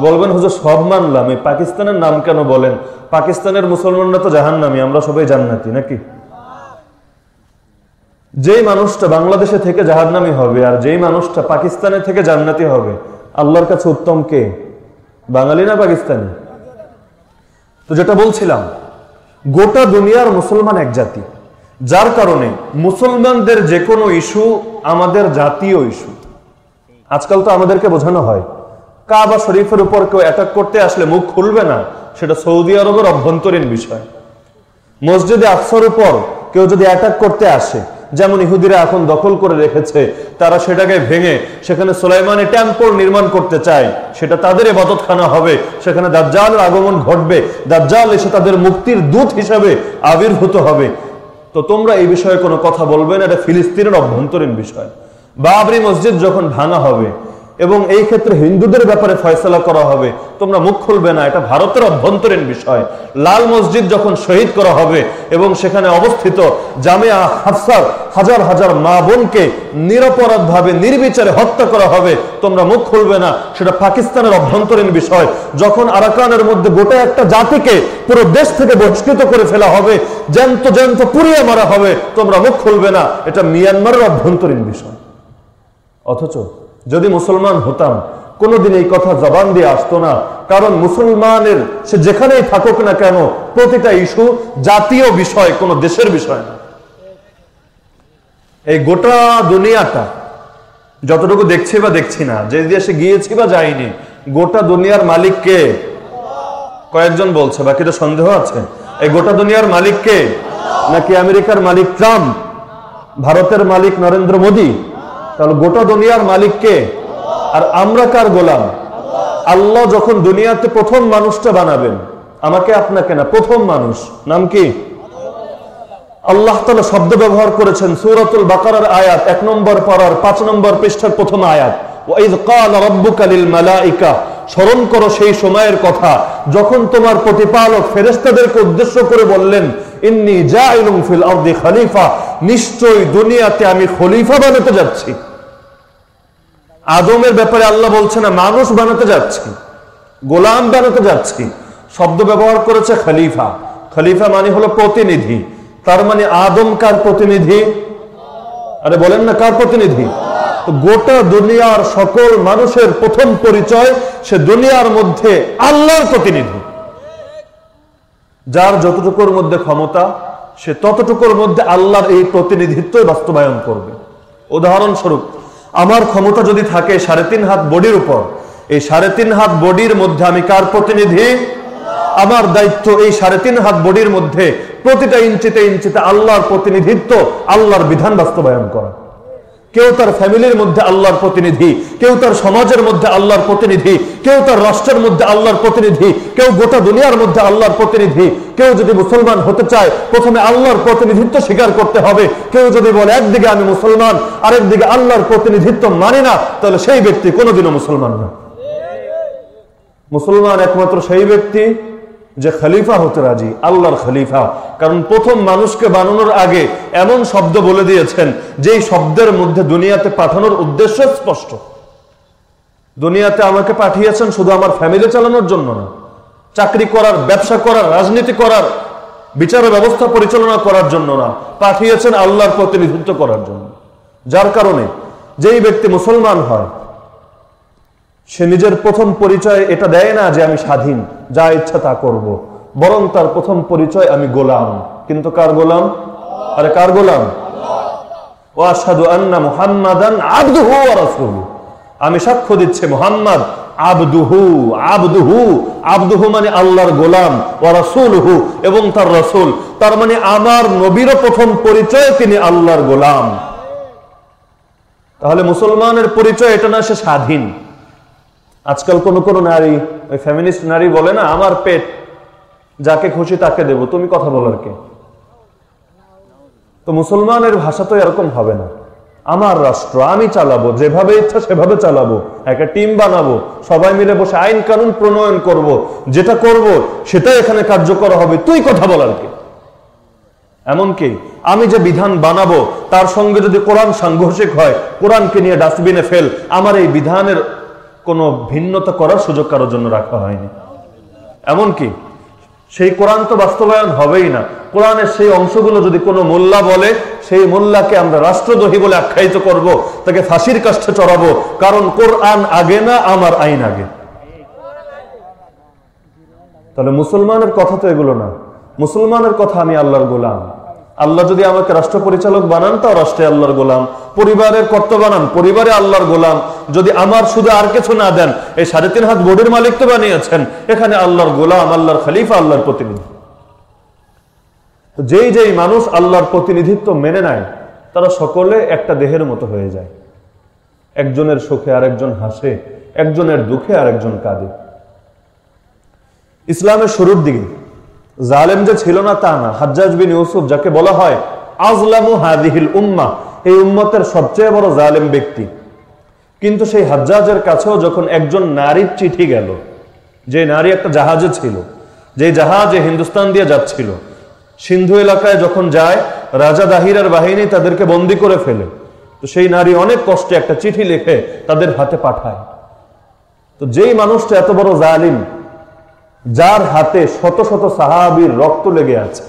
বলবেন, হুজুর, সব মানলাম। এই পাকিস্তানের নাম কেন বলেন? পাকিস্তানের মুসলমানরা তো জাহান্নামি, আমরা সবাই জান্নাতি, নাকি? যেই মানুষটা বাংলাদেশে থেকে জাহান্নামি হবে আর যেই মানুষটা পাকিস্তানে থেকে জান্নাতি হবে, আল্লাহর কাছে উত্তম কে? বাঙালি না পাকিস্তানি? তো যেটা বলছিলাম, গোটা দুনিয়ার মুসলমান এক জাতি। যার কারণে মুসলমানদের যে কোনো ইস্যু আমাদের জাতীয় ইস্যু। আজকাল তো আমাদেরকে বোঝানো হয়, কাবা শরীফের উপর কেউ অ্যাটাক করতে আসলে মুখ খুলবে না, সেটা সৌদি আরবের অভ্যন্তরীণ বিষয়। মসজিদে আকসার উপর কেউ যদি অ্যাটাক করতে আসে যেমন ইহুদিরা এখন দখল করে রেখেছে, তারা সেটাকে ভেঙে সেখানে সোলাইমানে টেম্পল নির্মাণ করতে চায়, সেটা তাদের এবাদতখানা হবে, সেখানে দাজ্জালের আগমন ঘটবে, দাজ্জাল এসে তাদের মুক্তির দূত হিসাবে আবির্ভূত হবে। তো তোমরা এই বিষয়ে কোনো কথা বলবে না, এটা ফিলিস্তিনের অভ্যন্তরীণ বিষয়। বাবরি মসজিদ যখন ভাঙা হবে এবং এই ক্ষেত্রে হিন্দুদের ব্যাপারে ফয়সলা করা হবে। তোমরা মুখ খুলবে না, এটা ভারতের অভ্যন্তরীণ বিষয়। লাল মসজিদ যখন শহীদ করা হবে এবং সেখানে অবস্থিত জামিয়া হাফসার হাজার হাজার মা বোনকে নিরপরাধ ভাবে নির্বিচারে হত্যা করা হবে, তোমরা মুখ খুলবে না, সেটা পাকিস্তানের অভ্যন্তরীণ বিষয়। যখন আরাকানের মধ্যে গোটা একটা জাতিকে পুরো দেশ থেকে বহিষ্কৃত করে ফেলা হবে, জ্যান্ত জ্যান্ত পুড়িয়ে মারা হবে, তোমরা মুখ খুলবে না, এটা মিয়ানমারের অভ্যন্তরীণ বিষয়। অথচ যদি মুসলমান হতাম, কোনোদিন এই কথা জবান দিয়ে আসতো না। কারণ মুসলমানের, সে যেখানেই থাকুক না কেন, প্রতিটা ইস্যু জাতীয় বিষয়, কোনো দেশের বিষয় না। এই গোটা দুনিয়াটা, যতটুকু দেখছি বা দেখছি না, যে দেশে গিয়েছি বা যাইনি গোটা দুনিয়ার মালিক কে? কয়েকজন বলছে, বাকিটা সন্দেহ আছে। এই গোটা দুনিয়ার মালিক কে? নাকি আমেরিকার মালিক ট্রাম্প? ভারতের মালিক নরেন্দ্র মোদী? তাহলে গোটা দুনিয়ার মালিক কে? আর আমরা কার গোলাম? আল্লাহ যখন দুনিয়াতে প্রথম মানুষটা বানাবেন, আমাকে আপনাকে না, প্রথম মানুষ, নাম কি? আল্লাহ তালা শব্দ ব্যবহার করেছেন সুরাতুল বাকার আয়াত, এক নম্বর পড়ার পাঁচ নম্বর পৃষ্ঠার প্রথম আয়াত। স্মরণ করো সেই সময়ের কথা, যখন তোমার প্রতিপালক ফেরেশতাদেরকে উদ্দেশ্য করে বললেন, ইন্নি জাইলুম ফিল খলিফা নিশ্চয়ই দুনিয়াতে আমি খলিফা বানাতে যাচ্ছি। আদমের ব্যাপারে আল্লাহ বলছে না, মানুষ বানাতে যাচ্ছি, গোলাম বানাতে যাচ্ছি। শব্দ ব্যবহার করেছে খলিফা। খলিফা মানে হলো প্রতিনিধি। তার মানে আদম কার প্রতিনিধি? আরে বলেন না, কার প্রতিনিধি? গোটা দুনিয়ার সকল মানুষের প্রথম পরিচয় সে দুনিয়ার মধ্যে আল্লাহর প্রতিনিধি। যার যতটুকুর মধ্যে ক্ষমতা, সে ততটুকুর মধ্যে আল্লাহর এই প্রতিনিধিত্ব বাস্তবায়ন করবে। উদাহরণস্বরূপ আমার ক্ষমতা যদি থাকে সাড়ে তিন হাত বডির উপর, এই সাড়ে তিন হাত বডির মধ্যে আমি কার প্রতিনিধি? আমার দায়িত্ব এই সাড়ে তিন হাত বডির মধ্যে প্রতিটা ইঞ্চিতে ইঞ্চিতে আল্লাহর প্রতিনিধিত্ব, আল্লাহর বিধান বাস্তবায়ন করা। কেউ তার ফ্যামিলির মধ্যে আল্লাহর প্রতিনিধি, কেউ তার সমাজের মধ্যে আল্লাহর প্রতিনিধি, কেউ তার রাষ্ট্রের মধ্যে আল্লাহর প্রতিনিধি, কেউ গোটা দুনিয়ার মধ্যে আল্লাহর প্রতিনিধি। কেউ যদি মুসলমান হতে চায়, প্রথমে আল্লাহর প্রতিনিধিত্ব স্বীকার করতে হবে। কেউ যদি বলে, একদিকে আমি মুসলমান, আরেকদিকে আল্লাহর প্রতিনিধিত্ব মানে না, তাহলে সেই ব্যক্তি কোনোদিনও মুসলমান না মুসলমান একমাত্র সেই ব্যক্তি যে খলিফা হতে রাজি, আল্লাহর খলিফা। কারণ প্রথম মানুষকে বানানোর আগে এমন শব্দ বলে দিয়েছেন, যেই শব্দের মধ্যে দুনিয়াতে পাঠানোর উদ্দেশ্য স্পষ্ট। দুনিয়াতে আমাকে পাঠিয়েছেন শুধু আমার ফ্যামিলি চালানোর জন্য না। চাকরি করার, ব্যবসা করার, রাজনীতি করার, বিচার ব্যবস্থা পরিচালনা করার জন্য না। পাঠিয়েছেন আল্লাহর প্রতিনিধিত্ব করার জন্য। যার কারণে যেই ব্যক্তি মুসলমান হয়, সে নিজের প্রথম পরিচয় এটা দেয় না যে আমি স্বাধীন। যা ইচ্ছা তা করব। বরং তার প্রথম পরিচয় আমি গোলাম। কিন্তু কার গোলাম? আরে কার গোলাম? ও আসাদু আন্না মুহাম্মাদান আব্দুহু ওয়া আমি সাক্ষ্য দিচ্ছি মুহাম্মদ আবদুহু আবদুহু। আবদুহু মানে আল্লাহর গোলাম ও রাসূলুহু এবং তার রাসূল। তার মানে আমার নবীরও প্রথম পরিচয় তিনি আল্লাহর গোলাম। তাহলে মুসলমানের পরিচয় এটা না সে স্বাধীন। আজকাল কোন কোন নারী ওই ফ্যামিনিস্ট নারী বলে না, আমার পেট, যাকে খুশি তাকে দেব। তুমি কথা বলার কে? তো মুসলমানের ভাষা তো এরকম হবে না। আমার রাষ্ট্র, আমি চালাবো, যেভাবে ইচ্ছা সেভাবে চালাবো, একটা টিম বানাবো, সবাই মিলে বসে আইন কানুন প্রণয়ন করব। যেটা করব, সেটাই এখানে কার্যকর হবে। তুই কথা বলার কে? এমনকি আমি যে বিধান বানাবো, তার সঙ্গে যদি কোরআন সাংঘর্ষিক হয়, কোরআনকে নিয়ে ডাস্টবিনে ফেল, আমার এই বিধানের কোনো ভিন্নতা করার সুযোগ কারোর জন্য রাখা হয়নি। এমনকি সেই কোরআন তো বাস্তবায়ন হবেই না। কোরআনের সেই অংশগুলো যদি কোনো মোল্লা বলে, সেই মোল্লাকে আমরা রাষ্ট্রদ্রোহী বলে আখ্যায়িত করব, তাকে ফাঁসির কাষ্ঠে চড়াবো, কারণ কোরআন আগে না, আমার আইন আগে। তাহলে মুসলমানের কথা তো এগুলো না। মুসলমানের কথা আমি আল্লাহর গোলাম। আল্লাহ যদি আমাকে রাষ্ট্র পরিচালক বানান, তাও রাষ্ট্রে আল্লাহর গোলাম। পরিবারের কর্ত বানান, পরিবারে আল্লাহর গোলাম। যদি আমার শুধু আর কিছু না দেন, এই সাড়ে তিন হাত বোর্ডের মালিক তো বানিয়েছেন। এখানে আল্লাহর গোলাম, আল্লাহর খালিফা, আল্লাহর প্রতিনিধি। যেই যেই মানুষ আল্লাহর প্রতিনিধিত্ব মেনে নেয়, তারা সকলে একটা দেহের মতো হয়ে যায়। একজনের সুখে আরেকজন হাসে, একজনের দুঃখে আরেকজন কাঁদে। ইসলামের শুরুর দিকে জালেম যে ছিল না তা না। হাজ্জাজ বিন ইউসুফ যাকে বলা হয় আজলামু হাদিহিল উম্মা, এই উম্মতের সবচেয়ে বড় জালেম ব্যক্তি। কিন্তু সেই হাজ্জাজের কাছেও যখন একজন নারীর চিঠি গেল, যে নারী একটা জাহাজে ছিল, যে জাহাজে হিন্দুস্তান দিয়ে যাচ্ছিল, সিন্ধু এলাকায় যখন যায়, রাজা দাহিরার বাহিনী তাদেরকে বন্দি করে ফেলে। তো সেই নারী অনেক কষ্টে একটা চিঠি লিখে তাদের হাতে পাঠায়। তো যেই মানুষটা এত বড় জালিম যার হাতে শত শত সাহাবির রক্ত লেগে আছে,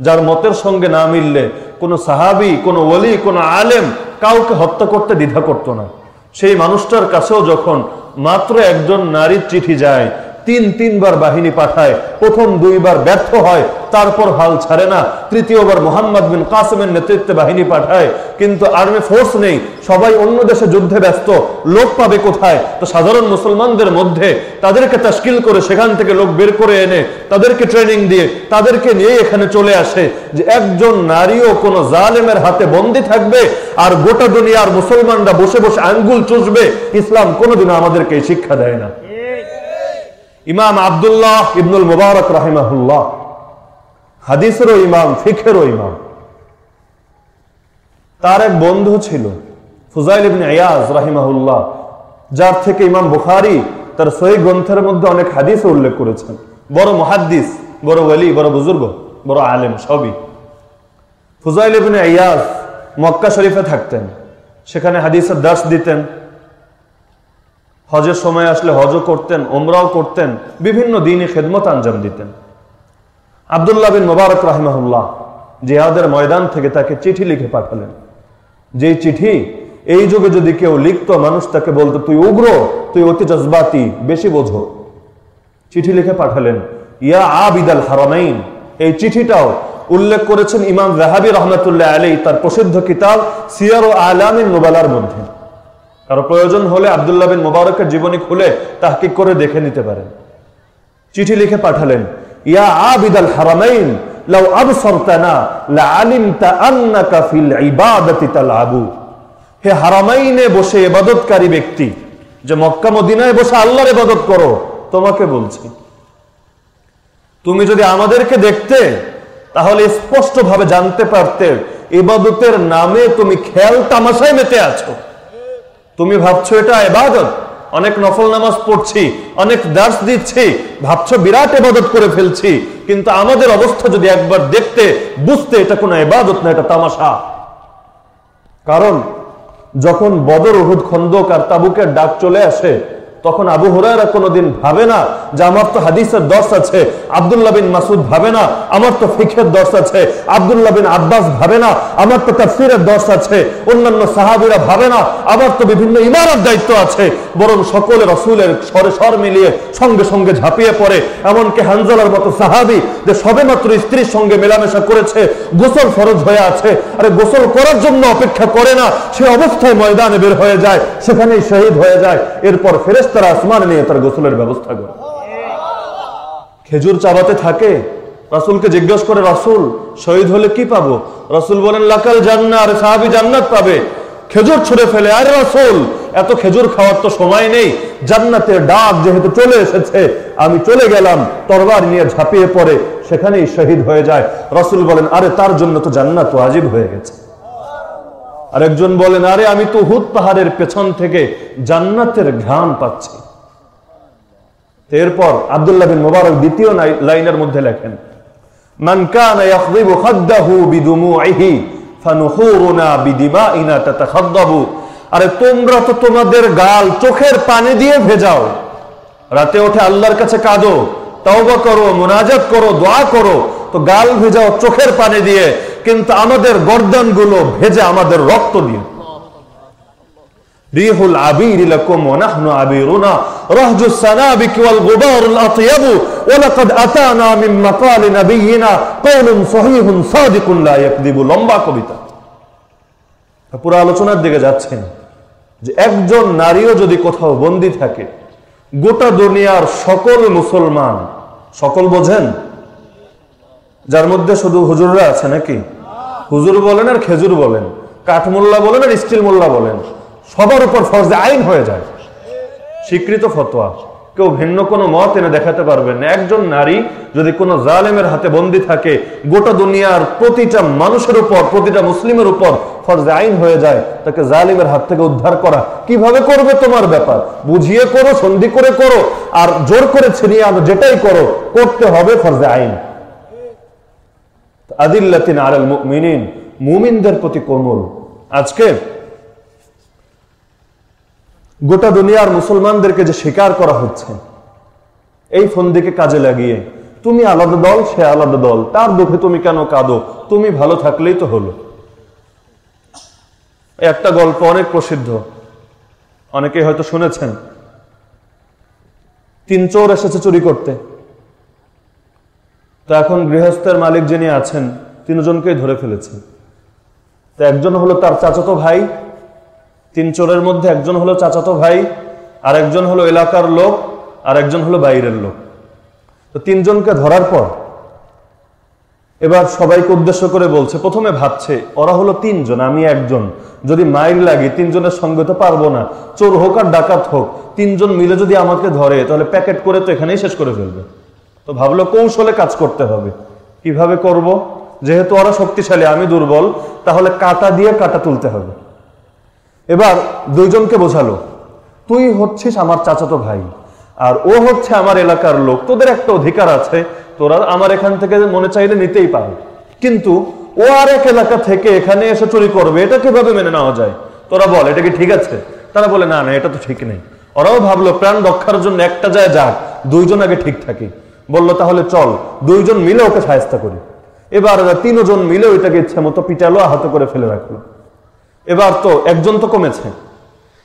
যার মতের সঙ্গে না মিললে কোনো সাহাবি, কোনো ওলি, কোনো আলেম কাউকে হত্যা করতে দ্বিধা করতো না। সেই মানুষটার কাছেও যখন মাত্র একজন নারীর চিঠি যায় তিন, তিনবার বাহিনী পাঠায়, প্রথম দুইবার ব্যর্থ হয়, তারপর হাল ছাড়ে না। তৃতীয়বার মোহাম্মদ বিন কাসেমের নেতৃত্বে বাহিনী পাঠায়, কিন্তু আর্মি ফোর্স নেই, সবাই অন্য দেশে যুদ্ধে ব্যস্ত, লোক পাবে কোথায়? তো সাধারণ মুসলমানদের মধ্যে তাদেরকে তাস্কিল করে সেখান থেকে লোক বের করে এনে, তাদেরকে ট্রেনিং দিয়ে, তাদেরকে নিয়ে এখানে চলে আসে যে একজন নারীও কোনো জালেমের হাতে বন্দী থাকবে আর গোটা দুনিয়ার মুসলমানরা বসে বসে আঙ্গুল চুষবে। ইসলাম কোনোদিনও আমাদেরকে শিক্ষা দেয় না। ইমাম আবদুল্লাহ ইবনুল মুবারক রাহিমাহুল্লাহ। হাদিসেরও ইমাম, ফিখেরও ইমাম। তার এক বন্ধু ছিল, ফুজাইল ইবনে আয়াজ রাহিমাহুল্লাহ, যার থেকে ইমাম বুখারি তার সহি গ্রন্থের মধ্যে অনেক হাদিস উল্লেখ করেছেন। বড় মহাদ্দিস, বড় ওয়ালি, বড় বুজুর্গ, বড় আলেম, সবই। ফুজাইল ইবনে আয়াজ মক্কা শরীফে থাকতেন, সেখানে হাদিসের দাস দিতেন। হজের সময় আসলে হজও করতেন ওমরাও করতেন, বিভিন্ন দিনই খেদমত আঞ্জাম দিতেন। আবদুল্লাহ বিন মোবারক রাহমাহুল্লাহ জিহাদের ময়দান থেকে তাকে চিঠি লিখে পাঠালেন। যে চিঠি, এই যুগে যদি কেউ লিখতো, মানুষ তাকে বলতো, তুই উগ্র, তুই অতি জজবাতি, বেশি বোঝো। চিঠি লিখে পাঠালেন, ইয়া আবিদাল হারামাইন। এই চিঠিটাও উল্লেখ করেছেন ইমাম জাহাবি রহমতুল্লাহ আলী তার প্রসিদ্ধ কিতাব সিয়ার ও আলামিন নোবালার মধ্যে। কারও প্রয়োজন হলে আবদুল্লাহ বিন মোবারকের জীবনী খুলে তাহকিক করে দেখে নিতে পারেন। চিঠি লিখে পাঠালেন, ইয়া আবিদাল হারামাইন, লাউ আবসারতানা, লাআলিমতা আন্নাকা ফিল ইবাদাতি তালআবু। হে হারামাইনে বসে ইবাদতকারী ব্যক্তি, যে মক্কা মদিনায় বসে আল্লাহর ইবাদত করো, তোমাকে বলছি, তুমি যদি আমাদেরকে দেখতে, তাহলে স্পষ্টভাবে জানতে পারতে, ইবাদতের নামে তুমি খেয়াল তামাশায় মেতে আছো। তুমি ভাবছ এটা এবাদত অনেক নফল নামাজ পড়ছি, অনেক দাস দিচ্ছি, ভাবছ বিরাট এবাদত করে ফেলছি, কিন্তু আমাদের অবস্থা যদি একবার দেখতে, বুঝতে এটা কোনো এবাদত না, এটা তামাশা। কারণ যখন বদর উহুদ খন্দক আর তাবুকের ডাক চলে আসে তখন আবু হুরায়রা কোনোদিন ভাবে না যে আমার তো হাদিসের দর্শ আছে, আব্দুল্লাহ বিন মাসুদ ভাবে না, আমার তো ফিখের দর্শ আছে, আব্দুল্লাহ বিন আব্বাস ভাবে না, আমার তো তাফসিরের দর্শ আছে, অন্যান্য সাহাবিরা ভাবে না, আমার তো বিভিন্ন ইমারত দায়িত্ব আছে, বরং সকলে রসুলের স্বরে স্বর মিলিয়ে সঙ্গে সঙ্গে ঝাঁপিয়ে পড়ে। এমনকি হানজালার মতো সাহাবি যে সবেমাত্র স্ত্রীর সঙ্গে মেলামেশা করেছে, গোসল ফরজ হয়ে আছে, আরে গোসল করার জন্য অপেক্ষা করে না, সে অবস্থায় ময়দানে বের হয়ে যায়, সেখানেই শহীদ হয়ে যায়। এরপর ফেরেস্তারা আসমান নিয়ে তার গোসলের ব্যবস্থা করে। খেজুর চাবাতে থাকে, রাসুলকে জিজ্ঞেস করে, রাসুল, শহীদ হলে কি পাবো? রাসুল বলেন, লাকাল জান্না আর সাহাবি জান্নাত পাবে। খেজুর ছুড়ে ফেলে, আরে রাসুল, এত খেজুর খাওয়ার তো সময় নেই। জান্নাতের ডাক যেহেতু চলে এসেছে, আমি চলে গেলাম, তরবার নিয়ে ঝাঁপিয়ে পড়ে, সেখানেই শহীদ হয়ে যায়। রাসুল বলেন, আরে তার জন্য তো জান্নাত ওয়াজিব হয়ে গেছে। আরেকজন বলেন, আরে, আমি তো হুদ পাহাড়ের পেছন থেকে জান্নাতের ঘ্রাণ পাচ্ছি। এরপর আব্দুল্লাহ বিন মোবারক দ্বিতীয় লাইনের মধ্যে লেখেন আরে, তোমরা তো তোমাদের গাল চোখের পানি দিয়ে ভেজাও। রাতে ওঠে আল্লাহর কাছে কাঁদো, তওবা করো, মুনাজাত করো, দোয়া করো, তো গাল ভেজাও চোখের পানি দিয়ে। কিন্তু আমাদের গর্দানগুলো ভেজে আমাদের রক্ত দিয়ে ريح العبير لكم ونحن عبيرنا رهج السنابك والغبار الأطيب ولقد أتانا من مقال نبينا قول صحيح صادق لا يكذب লম্বা কবিতা পুরো আলোচনার দিকে যাচ্ছেন যে একজন নারীও যদি কোথাও বন্দী থাকে গোটা দুনিয়ার সকল মুসলমান সকল বোঝেন যার মধ্যে শুধু হুজুররা আছে নাকি হুজুর বলেন আর খেজুর বলেন, কাঠমোল্লা বলেন আর স্টিল মোল্লা বলেন, সবার উপর ফরজে আইন হয়ে যায়। স্বীকৃত ফতোয়া। কেউ ভিন্ন কোনো মত এনে দেখাতে পারবেন না। একজন নারী যদি কোনো জালেমের হাতে বন্দী থাকে, গোটা দুনিয়ার প্রতিটা মানুষের উপর, প্রতিটা মুসলিমের উপর ফরজে আইন হয়ে যায়, তাকে জালিমের হাত থেকে উদ্ধার করা। কীভাবে করবে তোমার ব্যাপার? বুঝিয়ে করো, সন্ধি করে করো, আর জোর করে ছিনিয়ে আনো, যেটাই করো, করতে হবে ফরজে আইন। আদিল্লাতিন আলাল মুমিনিন, মুমিনদের প্রতি কোমল। আজকে গোটা দুনিয়ার মুসলমানদেরকে যে স্বীকার করা হচ্ছে, এই ফন্দিকে কাজে লাগিয়ে, তুমি আলাদা দল, সে আলাদা দল, তার দুঃখে তুমি কেন কাঁদো? তুমি ভালো থাকলেই তো হলো। একটা গল্প অনেক প্রসিদ্ধ। অনেকে হয়তো শুনেছেন। তিন চোর এসেছে চুরি করতে। তো এখন গৃহস্থের মালিক যিনি আছেন, তিনজনকেই ধরে ফেলেছে। তো একজন হলো তার চাচাতো ভাই, তিন চোরের মধ্যে একজন হলো চাচাতো ভাই আর একজন হলো এলাকার লোক আর একজন হলো বাইরের লোক। তো তিনজনকে ধরার পর এবার সবাইকে উদ্দেশ্য করে বলছে, প্রথমে ভাবছে, ওরা হলো তিনজন, আমি একজন। যদি মাইল লাগে, তিনজনের সঙ্গে তো পারব না। চোর হোক আর ডাকাত হোক, তিনজন মিলে যদি আমাকে ধরে, তাহলে প্যাকেট করে তো এখানেই শেষ করে ফেলবে। তো ভাবলো কৌশলে কাজ করতে হবে। কীভাবে করব? যেহেতু ওরা শক্তিশালী, আমি দুর্বল, তাহলে কাটা দিয়ে কাটা তুলতে হবে। এবার দুইজনকে বোঝালো, তুই হচ্ছিস আমার চাচাতো ভাই, আর ও হচ্ছে আমার এলাকার লোক। তোদের একটা অধিকার আছে, তোরা আমার এখান থেকে মনে চাইলে নিতেই পারে। কিন্তু ও আর এক এলাকা থেকে এখানে এসে চুরি করবে, এটা কীভাবে মেনে নেওয়া যায়? তোরা বল, এটা কি ঠিক আছে? তারা বলে, না না, এটা তো ঠিক নেই। ওরাও ভাবলো, প্রাণ রক্ষার জন্য একটা যায় যাক, দুইজন আগে ঠিক থাকি। বলল, তাহলে চল, দুইজন মিলে ওকে সাহায্য করি। এবার তিনজন মিলে ওইটাকে ইচ্ছে মতো পিটালো, আহত করে ফেলে রাখল। এবার তো একজন তো কমেছে।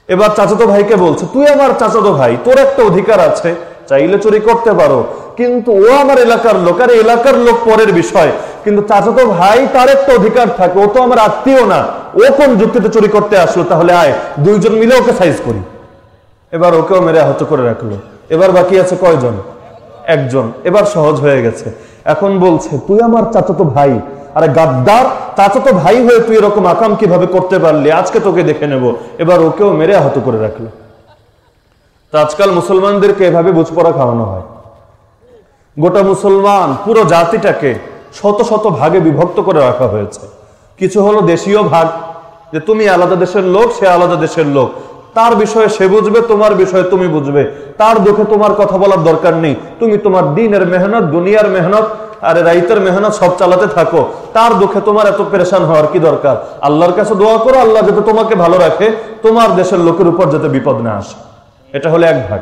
এবার চাচাতো ভাইকে বলছে, তুই আমার চাচাতো ভাই, তোর একটা অধিকার আছে, চাইলে চুরি করতে পারো, কিন্তু ও আমার এলাকার লোক, আর এলাকার লোক পরের বিষয়, কিন্তু চাচাতো ভাই তার একটা অধিকার থাকে, ও তো আমার আত্মীয় না, ও কোন যুক্তিতে চুরি করতে আসলো, তাহলে আয়, দুইজন মিলে ওকে সাইজ করি। এবার ওকেও মেরে আহত করে রাখল। এবার বাকি আছে কয়জন? একজন। এবার সহজ হয়ে গেছে। এখন বলছে, তুই আমার চাচাতো ভাই। আরে গাদ্দার, চাচাতো ভাই হয়ে তুই এরকম আকাম কীভাবে করতে পারলি? আজকে তোকে দেখে নেব। এবার ওকেও মেরে আহত করে রাখল। তো আজকাল মুসলমানদেরকে এভাবে বুঝপড়া খাওয়ানো হয়। গোটা মুসলমান, পুরো জাতিটাকে শত শত ভাগে বিভক্ত করে রাখা হয়েছে। কিছু হলো দেশীয় ভাগ, যে তুমি আলাদা দেশের লোক, সে আলাদা দেশের লোক। তার বিষয়ে সে বুঝবে, তোমার বিষয়ে তুমি বুঝবে। তার দুঃখে তোমার কথা বলার দরকার নেই। তুমি তোমার দিনের মেহনত, দুনিয়ার মেহনত, আরে রাইতের মেহনত সব চালাতে থাকো। তার দুঃখে তোমার এত পেরেশান হওয়ার কি দরকার? আল্লাহর কাছে দোয়া করো, আল্লাহ যাতে তোমাকে ভালো রাখে, তোমার দেশের লোকের উপর যাতে বিপদ না আসে। এটা হলো এক ভাগ।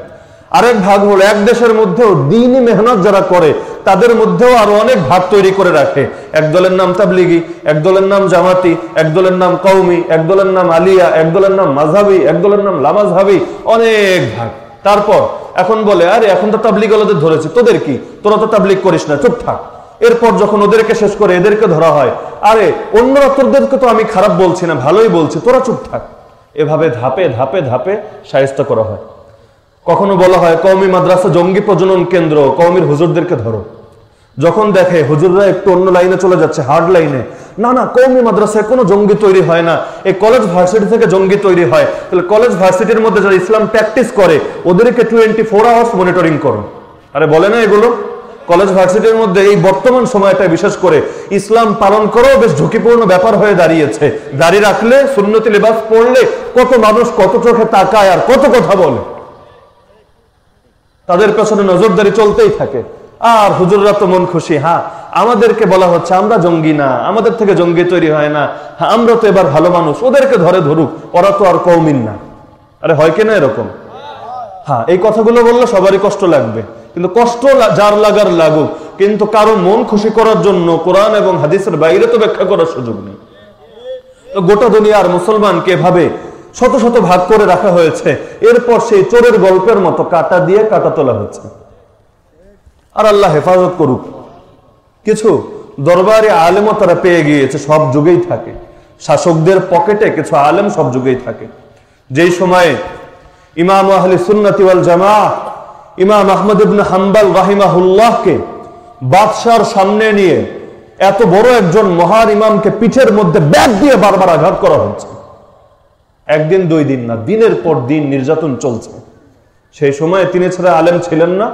আরেক ভাগ হলো এক দেশের মধ্যেও দিনই মেহনত যারা করে, তাদের মধ্যেও আরও অনেক ভাগ তৈরি করে রাখে। এক দলের নাম তাবলিগি, এক দলের নাম জামাতি, এক দলের নাম কৌমি এক দলের নাম আলিয়া, এক দলের নাম মাঝহাবি এক দলের নাম লামাজহাবি অনেক ভাগ। তারপর এখন বলে, আরে, এখন তো তাবলিগ ওদের ধরেছে, তোদের কি? তোরা তো তাবলিগ করিস না, চুপ থাক। এরপর যখন ওদেরকে শেষ করে এদেরকে ধরা হয়, আরে, অন্যরা তোদেরকে তো আমি খারাপ বলছি না, ভালোই বলছি, তোরা চুপ থাক। এভাবে ধাপে ধাপে ধাপে সাহিত্য করা হয়। কখনো বলা হয় কৌমি মাদ্রাসা জঙ্গি প্রজনন কেন্দ্র কৌমির হুজুরদেরকে ধরো। যখন দেখে হুজুররা একটু অন্য লাইনে চলে যাচ্ছে, হার্ড লাইনে, না না কৌমি মাদ্রাসায় কোনো জঙ্গি তৈরি হয় না। এই কলেজ ভার্সিটি থেকে জঙ্গি তৈরি হয়। তাহলে কলেজ ভার্সিটির মধ্যে যারা ইসলাম প্র্যাকটিস করে, ওদেরকে টোয়েন্টি ফোর আওয়ার্স মনিটরিং করো আরে বলে না এগুলো? কলেজ ভার্সিটির মধ্যে এই বর্তমান সময়টা বিশেষ করে ইসলাম পালন করাও বেশ ঝুঁকিপূর্ণ ব্যাপার হয়ে দাঁড়িয়েছে। দাঁড়িয়ে রাখলে, সুন্নতি লেবাস পড়লে কত মানুষ কত চোখে তাকায় আর কত কথা বলে। তাদের পেছনে নজরদারি চলতেই থাকে। আর হুজুররা তো মন খুশি হ্যাঁ আমাদেরকে বলা হচ্ছে আমরা জঙ্গি না, আমাদের থেকে জঙ্গি তৈরি হয় না হ্যাঁ আমরা তো এবার ভালো মানুষ, ওদেরকে ধরে ধরুক, ওরা তো আর কৌমিন না। আরে হয় কিনা এরকম? হ্যাঁ এই কথাগুলো বললে সবারই কষ্ট লাগবে। কিন্তু কষ্ট যার লাগার লাগুক, কিন্তু কারও মন খুশি করার জন্য কোরআন এবং হাদিসের বাইরে তো ব্যাখ্যা করার সুযোগ নেই। গোটা দুনিয়ার মুসলমানকে এভাবে শত শত ভাগ করে রাখা হয়েছে। এরপর সেই চোরের গল্পের মতো কাটা দিয়ে কাটা তোলা হচ্ছে আর আল্লাহ হেফাজত করুক। কিছু দরবারে আলেমও তারা পেয়ে গিয়েছে, সব যুগেই থাকে। শাসকদের পকেটে কিছু আলেম সব যুগেই থাকে। যেই সময়ে ইমাম আহলে সুন্নতি ওয়াল জামা ইমাম আহমদ ইবনে হাম্বাল রাহিমাহুল্লাহকে বাদশার সামনে নিয়ে এত বড় একজন মহান ইমামকে পিঠের মধ্যে ব্যাগ দিয়ে বারবার আঘাত করা হচ্ছে। একদিন, দুই দিন না, দিনের পর দিন নির্যাতন চলছে। সেই সময় তিনি ছাড়া আলেম ছিলেন না।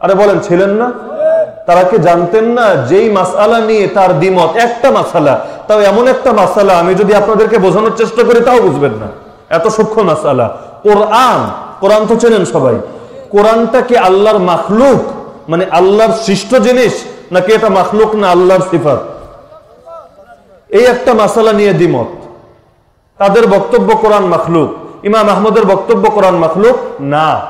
আরে বলেন, ছিলেন না? তারা কি জানতেন না যেই মাসালা নিয়ে তার দ্বিমত? একটা মাসালা। তাও এমন একটা মাসালা, আমি যদি আপনাদেরকে বোঝানোর চেষ্টা করি, তাও বুঝবেন না। এত সূক্ষ্ম মাসালা। কোরআন কোরআন তো চেনেন সবাই। কোরআনটা কি আল্লাহর মাখলুক? মানে আল্লাহর সৃষ্ট জিনিস? নাকি এটা মাখলুক না আল্লাহর সিফাত? এই একটা মাসালা নিয়ে দ্বিমত। তাদের বক্তব্য কোরআন মাখলুক। ইমাম আহমদের বক্তব্য কোরআন মাখলুক না।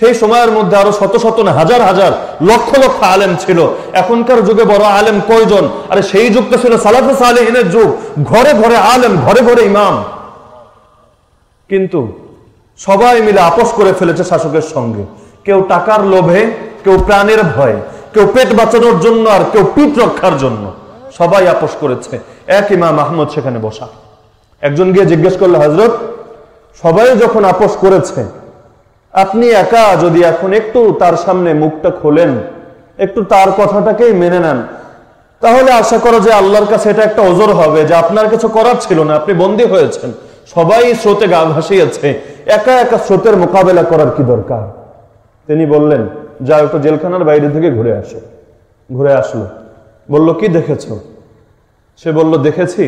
সেই সময়ের মধ্যে আরও শত শত না, হাজার হাজার, লক্ষ লক্ষ আলেম ছিল। এখনকার যুগে বড় আলেম কয়জন? আরে সেই যুগটা ছিল সালাফে সালেহিনের যুগ। ঘরে ঘরে আলেম, ঘরে ঘরে ইমাম। কিন্তু সবাই মিলে আপোষ করে ফেলেছে শাসকের সঙ্গে। কেউ টাকার লোভে, কেউ প্রাণের ভয়ে, কেউ পেট বাঁচানোর জন্য আর কেউ পিঠ রক্ষার জন্য। সবাই আপোষ করেছে। এক ইমাম আহমদ সেখানে বসা। একজন গিয়ে জিজ্ঞেস করল হজরত সবাই যখন আপোষ করেছে, আপনি একা যদি এখন একটু তার সামনে মুখটা খোলেন, একটু তার কথাটাকেই মেনে নেন, তাহলে আশা করো যে আল্লাহর কাছে এটা একটা ওজোর হবে, যে আপনার কিছু করার ছিল না, আপনি বন্দী হয়েছেন। সবাই স্রোতে গা ভাসিয়েছে, একা একা স্রোতের মোকাবেলা করার কি দরকার? তিনি বললেন যা একটু জেলখানার বাইরে থেকে ঘুরে আসো। ঘুরে আসলো। বলল, কি দেখেছ? সে বলল, দেখেছি,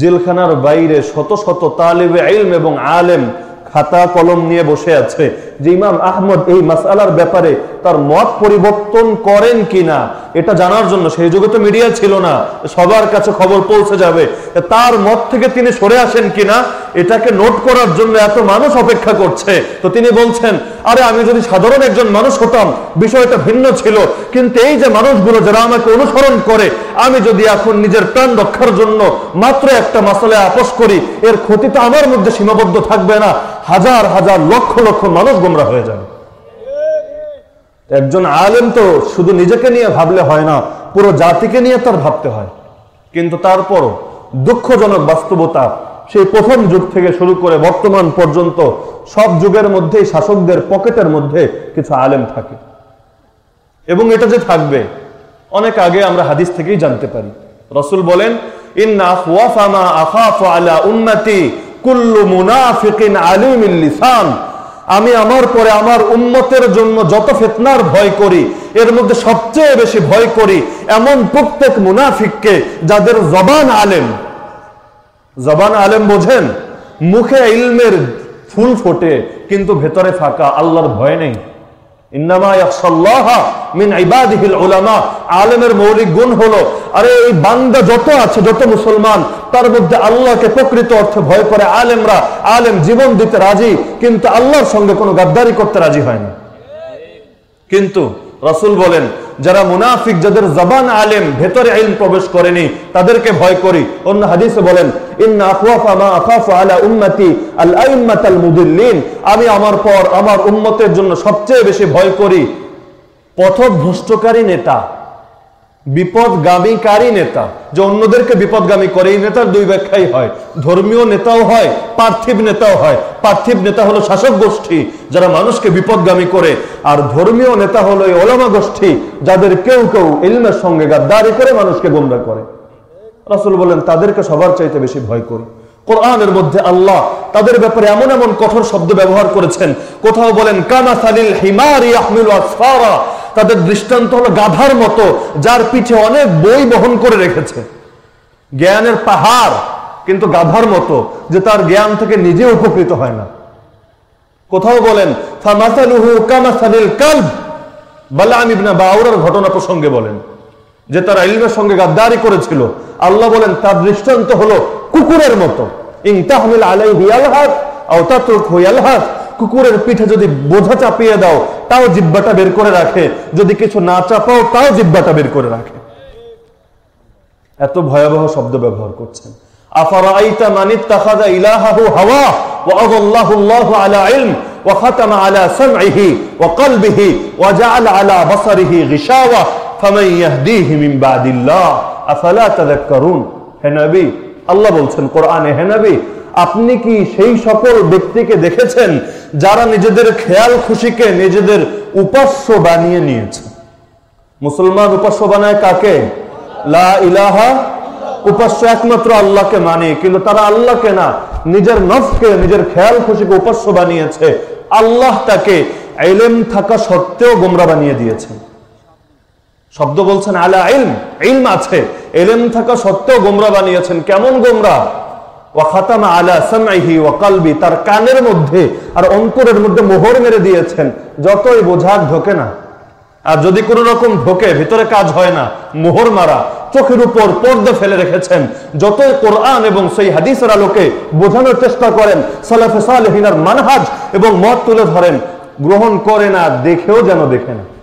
জেলখানার বাইরে শত শত তালিবে ইলম এবং আলেম খাতা কলম নিয়ে বসে আছে। যে ইমাম আহমদ এই মাসালার ব্যাপারে তার মত পরিবর্তন করেন কিনা এটা জানার জন্য, সেই যুগে তো মিডিয়া ছিল না, সবার কাছে খবর পৌঁছে যাবে। তার মত থেকে তিনি সরে আসেন কিনা, এটাকে নোট করার জন্য এত মানুষ অপেক্ষা করছে। তো তিনি বলছেন, আরে আমি যদি সাধারণ একজন মানুষ হতাম, বিষয়টা ভিন্ন ছিল। কিন্তু এই যে মানুষগুলো যারা আমাকে অনুসরণ করে, আমি যদি এখন নিজের প্রাণ রক্ষার জন্য মাত্র একটা মাসালায় আপোষ করি, এর ক্ষতি তো আমার মধ্যে সীমাবদ্ধ থাকবে না। হাজার হাজার লক্ষ লক্ষ মানুষ গোমরা হয়ে যাবে। একজন আলেম তো শুধু নিজেকে নিয়ে ভাবলে হয় না, পুরো জাতিকে নিয়ে তার ভাবতে হয়। কিন্তু তারপরও দুঃখজনক বাস্তবতা সেই প্রথম যুগ থেকে শুরু করে বর্তমান পর্যন্ত সব যুগের মধ্যেই শাসকদের পকেটের মধ্যে কিছু আলেম থাকে। এবং এটা যে থাকবে, অনেক আগে আমরা হাদিস থেকেই জানতে পারি। রসুল বলেন, ইন্না আখওয়াফামা আমি আমার পরে আমার উম্মতের জন্য যত ফেতনার ভয় করি, এর মধ্যে সবচেয়ে বেশি ভয় করি এমন প্রত্যেক মুনাফিককে যাদের জবান আলেম। জবান আলেম বোঝেন? মুখে ইলমের ফুল ফোটে, কিন্তু ভেতরে ফাঁকা, আল্লাহর ভয় নেই। আলেমের মৌলিক গুণ হলো, আরে এই বান্দা যত আছে, যত মুসলমান, তার মধ্যে আল্লাহকে প্রকৃত অর্থে ভয় করে আলেমরা। আলেম জীবন দিতে রাজি, কিন্তু আল্লাহর সঙ্গে কোনো গাদ্দারি করতে রাজি হয় না কিন্তু রাসূল বলেন, যারা মুনাফিক, যাদের জবান আলেম, ভেতরে আইন প্রবেশ করেনি, তাদেরকে ভয় করি। অন্য হাদিসে বলেন আমি আমার পর আমার উম্মতের জন্য সবচেয়ে বেশি ভয় করি। পথভ্রষ্টকারী নেতা বিপদগামীকারী নেতা, যে অন্যদেরকে বিপদগামী করে এই নেতার দুই ব্যাখ্যাই হয়। ধর্মীয় নেতাও হয়, পার্থিব নেতাও হয়। পার্থিব নেতা হলো শাসক গোষ্ঠী, যারা মানুষকে বিপদগামী করে। আর ধর্মীয় নেতা হলো এই ওলামা গোষ্ঠী, যাদের কেউ কেউ ইলমের সঙ্গে গাদ্দারি করে মানুষকে গোমরা করে। রাসুল বলেন, তাদেরকে সবার চাইতে বেশি ভয় করি। কোরআনের মধ্যে আল্লাহ তাদের ব্যাপারে এমন এমন কঠোর শব্দ ব্যবহার করেছেন। কোথাও বলেন কামা সালিল হিমারি তাদের দৃষ্টান্ত হলো গাধার মতো, যার পিঠে অনেক বই বহন করে রেখেছে। জ্ঞানের পাহাড় কিন্তু গাধার মতো, যে তার জ্ঞান থেকে নিজে উপকৃত হয় না। কোথাও বলেন বাউরার ঘটনা প্রসঙ্গে বলেন, যে তারা ইলমের সঙ্গে গাদ্দারি করেছিল। আল্লাহ বলেন, তার দৃষ্টান্ত হলো কুকুরের মতো। ইনতাহমিল আও তাতরুকহু ইয়ালহাত কুকুরের পিঠে যদি বোঝা চাপিয়ে দাও, তাও জিব্বাটা বের করে রাখে। যদি কিছু না চাপাও, তাও জিব্বাটা বের করে রাখে। এত ভয়াবহ শব্দ ব্যবহার করছেন। আফারাইতা মানিত তাখাদা ইলাহাহু হাওয়া, ওয়া আদাল্লাহু আল্লাহু আলা ইলম, ওয়া খাতামা আলা সামঈহি ওয়া কলবিহি, ওয়া আলা গিশাওয়া, ফামান ইয়াহদিহি মিন বাদিল্লাহ। আফালা তাযাক্কারুন? হে নবী আল্লাহ বলছেন, কোরআনে হে নবী, আপনি কি সেই সকল ব্যক্তিকে দেখেছেন যারা নিজেদের খেয়াল খুশিকে নিজেদের উপাস্য বানিয়ে নিয়েছে? মুসলমান উপাস্য বানায় কাকে? লা ইলাহা, উপাস্য একমাত্র আল্লাহকে মানে কিন্তু তারা আল্লাহকে না, নিজের নফকে, নিজের খেয়াল খুশিকে উপাস্য বানিয়েছে। আল্লাহ তাকে এলেম থাকা সত্ত্বেও গোমরা বানিয়ে দিয়েছেন। শব্দ বলছেন, আলা ইলম ইলম আছে। এলেম থাকা সত্ত্বেও গোমরা বানিয়েছেন। কেমন গোমরা? তার কানের মধ্যে আর অন্তরের মধ্যে মোহর মেরে দিয়েছেন। যতই ঢোকে না। আর যদি রকম ঢোকে, ভিতরে কাজ হয় না। মোহর মারা, চোখের উপর পর্দা ফেলে রেখেছেন। যতই কোরআন এবং সেই হাদিসের আলোকে বোঝানোর চেষ্টা করেন, সালাফে মানহাজ এবং মত তুলে ধরেন, গ্রহণ করে না, দেখেও যেন দেখে না।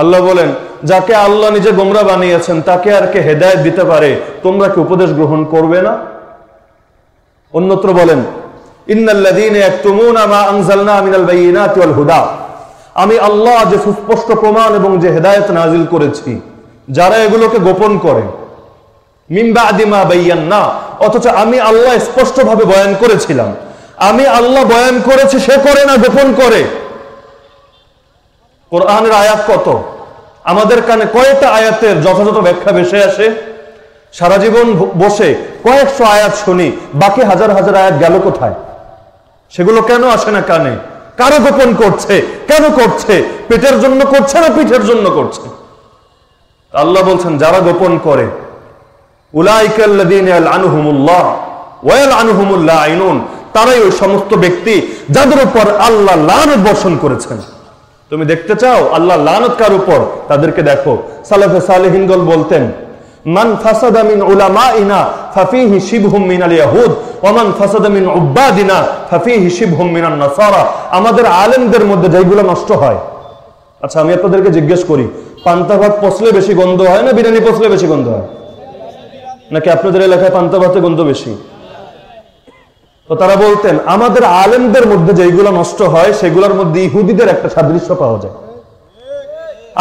আল্লাহ বলেন, যাকে আল্লাহ নিজে গোমরা বানিয়েছেন, তাকে আর কে হেদায়ত দিতে পারে, তোমরা কি উপদেশ গ্রহণ করবে না? অন্যত্র বলেন আমি আল্লাহ যে সুস্পষ্ট প্রমাণ এবং যে হেদায়েত নাজিল করেছি, যারা এগুলোকে গোপন করে, মিন বাদি মা বায়্যান্না, অথচ আমি আল্লাহ স্পষ্টভাবে বয়ান করেছিলাম। আমি আল্লাহ বয়ান করেছি, সে করে না, গোপন করে। কোরআনের আয়াত কত? আমাদের কানে কয়েকটা আয়াতের যথাযথ ব্যাখ্যা ভেসে আসে? সারা জীবন বসে কয়েকশো আয়াত শুনি, বাকি হাজার হাজার আয়াত গেল কোথায়? সেগুলো কেন আসে না কানে? কারও গোপন করছে? কেন করছে? পেটের জন্য করছে না পিঠের জন্য করছে? আল্লাহ বলছেন, যারা গোপন করে তারাই ওই সমস্ত ব্যক্তি যাদের উপর আল্লাহ লানত বর্ষণ করেছেন। তুমি দেখতে চাও? আল্লাহ লানত কার উপর? তাদেরকে দেখো। সালাফে সালেহিনগল বলতেন, মান ফাসাদা মিন উলামাইনা ফাফিহি শিবহুম মিনাল ইয়াহুদ, ওয়া মান ফাসাদা মিন উব্বাদিনা ফাফিহি শিবহুম মিনান নাসারা। আমাদের আলেমদের মধ্যে যেগুলো নষ্ট হয়। আচ্ছা আমি আপনাদেরকে জিজ্ঞেস করি, পান্তা ভাত পচলে বেশি গন্ধ হয় না বিরিয়ানি পচলে বেশি গন্ধ হয়? নাকি আপনাদের এলাকায় পান্তা ভাতে গন্ধ বেশি? তো তারা বলতেন, আমাদের আলেমদের মধ্যে যেগুলো নষ্ট হয়, সেগুলোর মধ্যে ইহুদিদের একটা সাদৃশ্য পাওয়া যায়।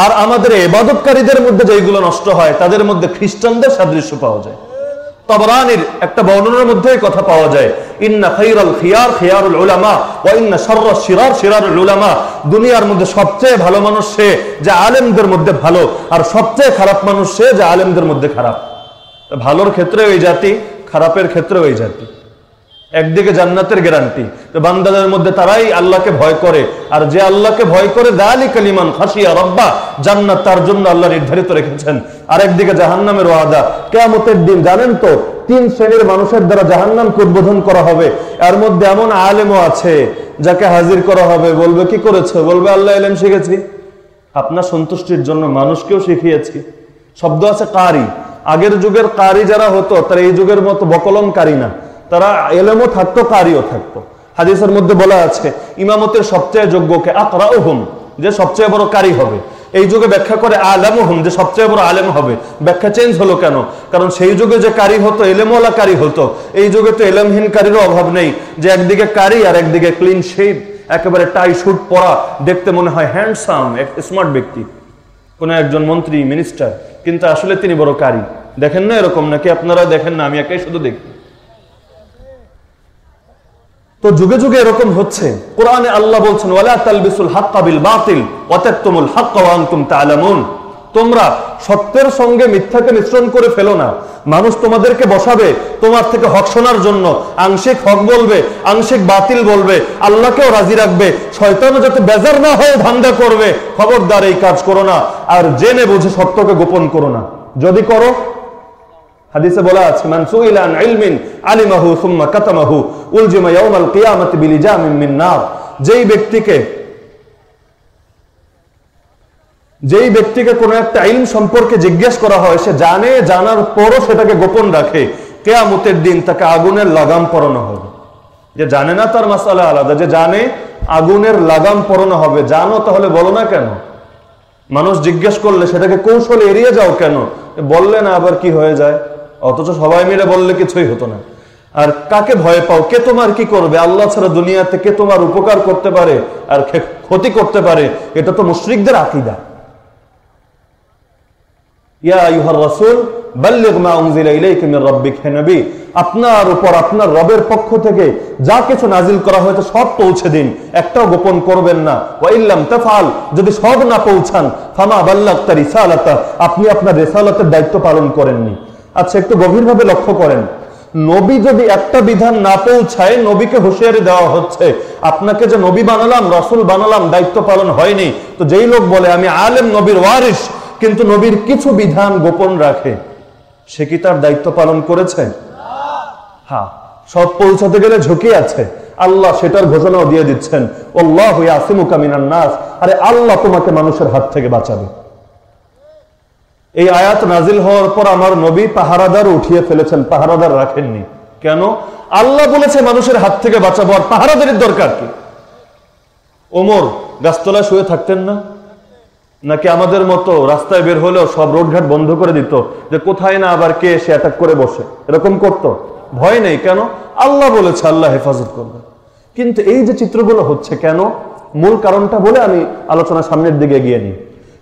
আর আমাদের এবাদতকারীদের মধ্যে যেগুলো নষ্ট হয়, তাদের মধ্যে খ্রিস্টানদের সাদৃশ্য পাওয়া যায়। তবরানির একটা বর্ণনার মধ্যে কথা পাওয়া যায়, ইন্না খিয়ার খিয়ারুল উলামা ইন্না শিরার শিরারুল উলামা। দুনিয়ার মধ্যে সবচেয়ে ভালো মানুষ সে যে আলেমদের মধ্যে ভালো, আর সবচেয়ে খারাপ মানুষ সে যে আলেমদের মধ্যে খারাপ। ভালোর ক্ষেত্রে ওই জাতি, খারাপের ক্ষেত্রে ওই জাতি। একদিকে জান্নাতের গ্যারান্টি তো বান্দাদের মধ্যে তারাই আল্লাহকে ভয় করে। আর যে আল্লাহকে ভয় করে দালি কালিমান খাসিয়া রব্বা, জান্নাত তার জন্য আল্লাহ নির্ধারিত রেখেছেন। আর একদিকে জাহান্নামের ওয়াদা। কেয়ামতের দিন জানেন তো, তিন শ্রেণির মানুষের দ্বারা জাহান্নামকে উদ্বোধন করা হবে। এর মধ্যে এমন আলেমও আছে, যাকে হাজির করা হবে। বলবে, কি করেছে? বলবে, আল্লাহ এলেম শিখেছি। আপনার সন্তুষ্টির জন্য মানুষকেও শিখিয়েছি। শব্দ আছে কারি। আগের যুগের কারি যারা হতো, তারা এই যুগের মতো বকলমকারী না। তারা এলেমও থাকতো, কারিও থাকতো। হাদিসের মধ্যে বলা আছে, ইমামতের সবচেয়ে যোগ্যকে আকরা হুম যে সবচেয়ে বড় কারি হবে। এই যুগে ব্যাখ্যা করে আলেম হুম যে সবচেয়ে বড় আলেম হবে। ব্যাখ্যা চেঞ্জ হলো কেন? কারণ সেই যুগে যে কারি হতো, এলেমওয়ালা কারি হতো, এই যুগে তো এলেমহীন কারিরও অভাব নেই। যে একদিকে কারি আর একদিকে ক্লিন শেপ একেবারে টাই শুট পরা, দেখতে মনে হয় হ্যান্ডসাম এক স্মার্ট ব্যক্তি। কোন একজন মন্ত্রী মিনিস্টার কিন্তু আসলে তিনি বড় কারি। দেখেন না এরকম নাকি? আপনারা দেখেন না, আমি একাই শুধু দেখি। তো যুগে যুগে এরকম হচ্ছে। কোরআনে আল্লাহ বলছেন তোমরা সত্যের সঙ্গে মিথ্যাকে মিশ্রণ করে ফেলো না। মানুষ তোমাদেরকে বসাবে, তোমার থেকে হক শোনার জন্য। আংশিক হক বলবে, আংশিক বাতিল বলবে, আল্লাহকেও রাজি রাখবে। শয়তানও যাতে বেজার না হয়ে ধান্দা করবে। খবরদার এই কাজ করো না, আর জেনে বুঝে সত্যকে গোপন করো না। যদি করো হাদিসে বলা আছে, মান সুইলা আন ইলমিন আলিমাহু সুম্মা কাতামাহু উলজিমা ইয়াউমাল কিয়ামাতি বিলিজামিন মিন নার। যেই ব্যক্তিকে যেই ব্যক্তিকে কোনো একটা ইলম সম্পর্কে জিজ্ঞেস করা হয়, সে জানে, জানার পরও সেটাকে গোপন রাখে। কেয়ামতের দিন তাকে আগুনের লাগাম পরানো হবে। যে জানে না তার মাসালা আলাদা, যে জানে আগুনের লাগাম পরানো হবে, জানো তাহলে বলো না কেন? মানুষ জিজ্ঞেস করলে সেটাকে কৌশলে এড়িয়ে যাও কেন? বললে না আবার কি হয়ে যায়? অথচ সবাই মিলে বললে কিছুই হতো না। আর কাকে ভয় পাও? কে তোমার কি করবে? আল্লাহ ছাড়া দুনিয়াতে কে তোমার উপকার করতে পারে আর ক্ষতি করতে পারে? এটা তো মুশরিকদের আকিদা। আপনার উপর, আপনার রবের পক্ষ থেকে যা কিছু নাজিল করা হয়েছে সব পৌঁছে দিন। একটাও গোপন করবেন না। ওয়া ইল্লাম তাফআল, যদি সব না পৌঁছান, ফামা রিসালাতা, আপনি আপনার রিসালাতের দায়িত্ব পালন করেননি। আচ্ছা একটু গভীরভাবে লক্ষ্য করেন। নবী যদি একটা বিধান না পৌঁছায়, নবীকে হুঁশিয়ারি দেওয়া হচ্ছে। আপনাকে যে নবী বানালাম, রসুল বানালাম, দায়িত্ব পালন হয়নি। তো যেই লোক বলে, আমি আলেম, নবীর ওয়ারিস কিন্তু নবীর কিছু বিধান গোপন রাখে, সে কি তার দায়িত্ব পালন করেছে? হ্যাঁ সব পৌঁছাতে গেলে ঝুঁকি আছে। আল্লাহ সেটার ঘোষণাও দিয়ে দিচ্ছেন আল্লাহ আসিমুকা মিনান নাস। আরে আল্লাহ তোমাকে মানুষের হাত থেকে বাঁচাবে। এই আয়াত নাজিল হওয়ার পর আমার নবী পাহারাদার উঠিয়ে ফেলেছেন, পাহারাদার রাখেননি। কেন? আল্লাহ বলেছে মানুষের হাত থেকে বাঁচাবো, আর পাহারাদারের দরকার কি? ওমর, গাছতলায় শুয়ে থাকতেন না? নাকি আমাদের মতো রাস্তায় বের হলেও সব রোডঘাট বন্ধ করে দিত, যে কোথায় না আবার কে এসে অ্যাটাক করে বসে? এরকম করত। ভয় নেই, কেন? আল্লাহ বলেছে, আল্লাহ হেফাজত করবে কিন্তু এই যে চিত্রগুলো হচ্ছে কেন? মূল কারণটা বলে আমি আলোচনা সামনের দিকে এগিয়ে নিই।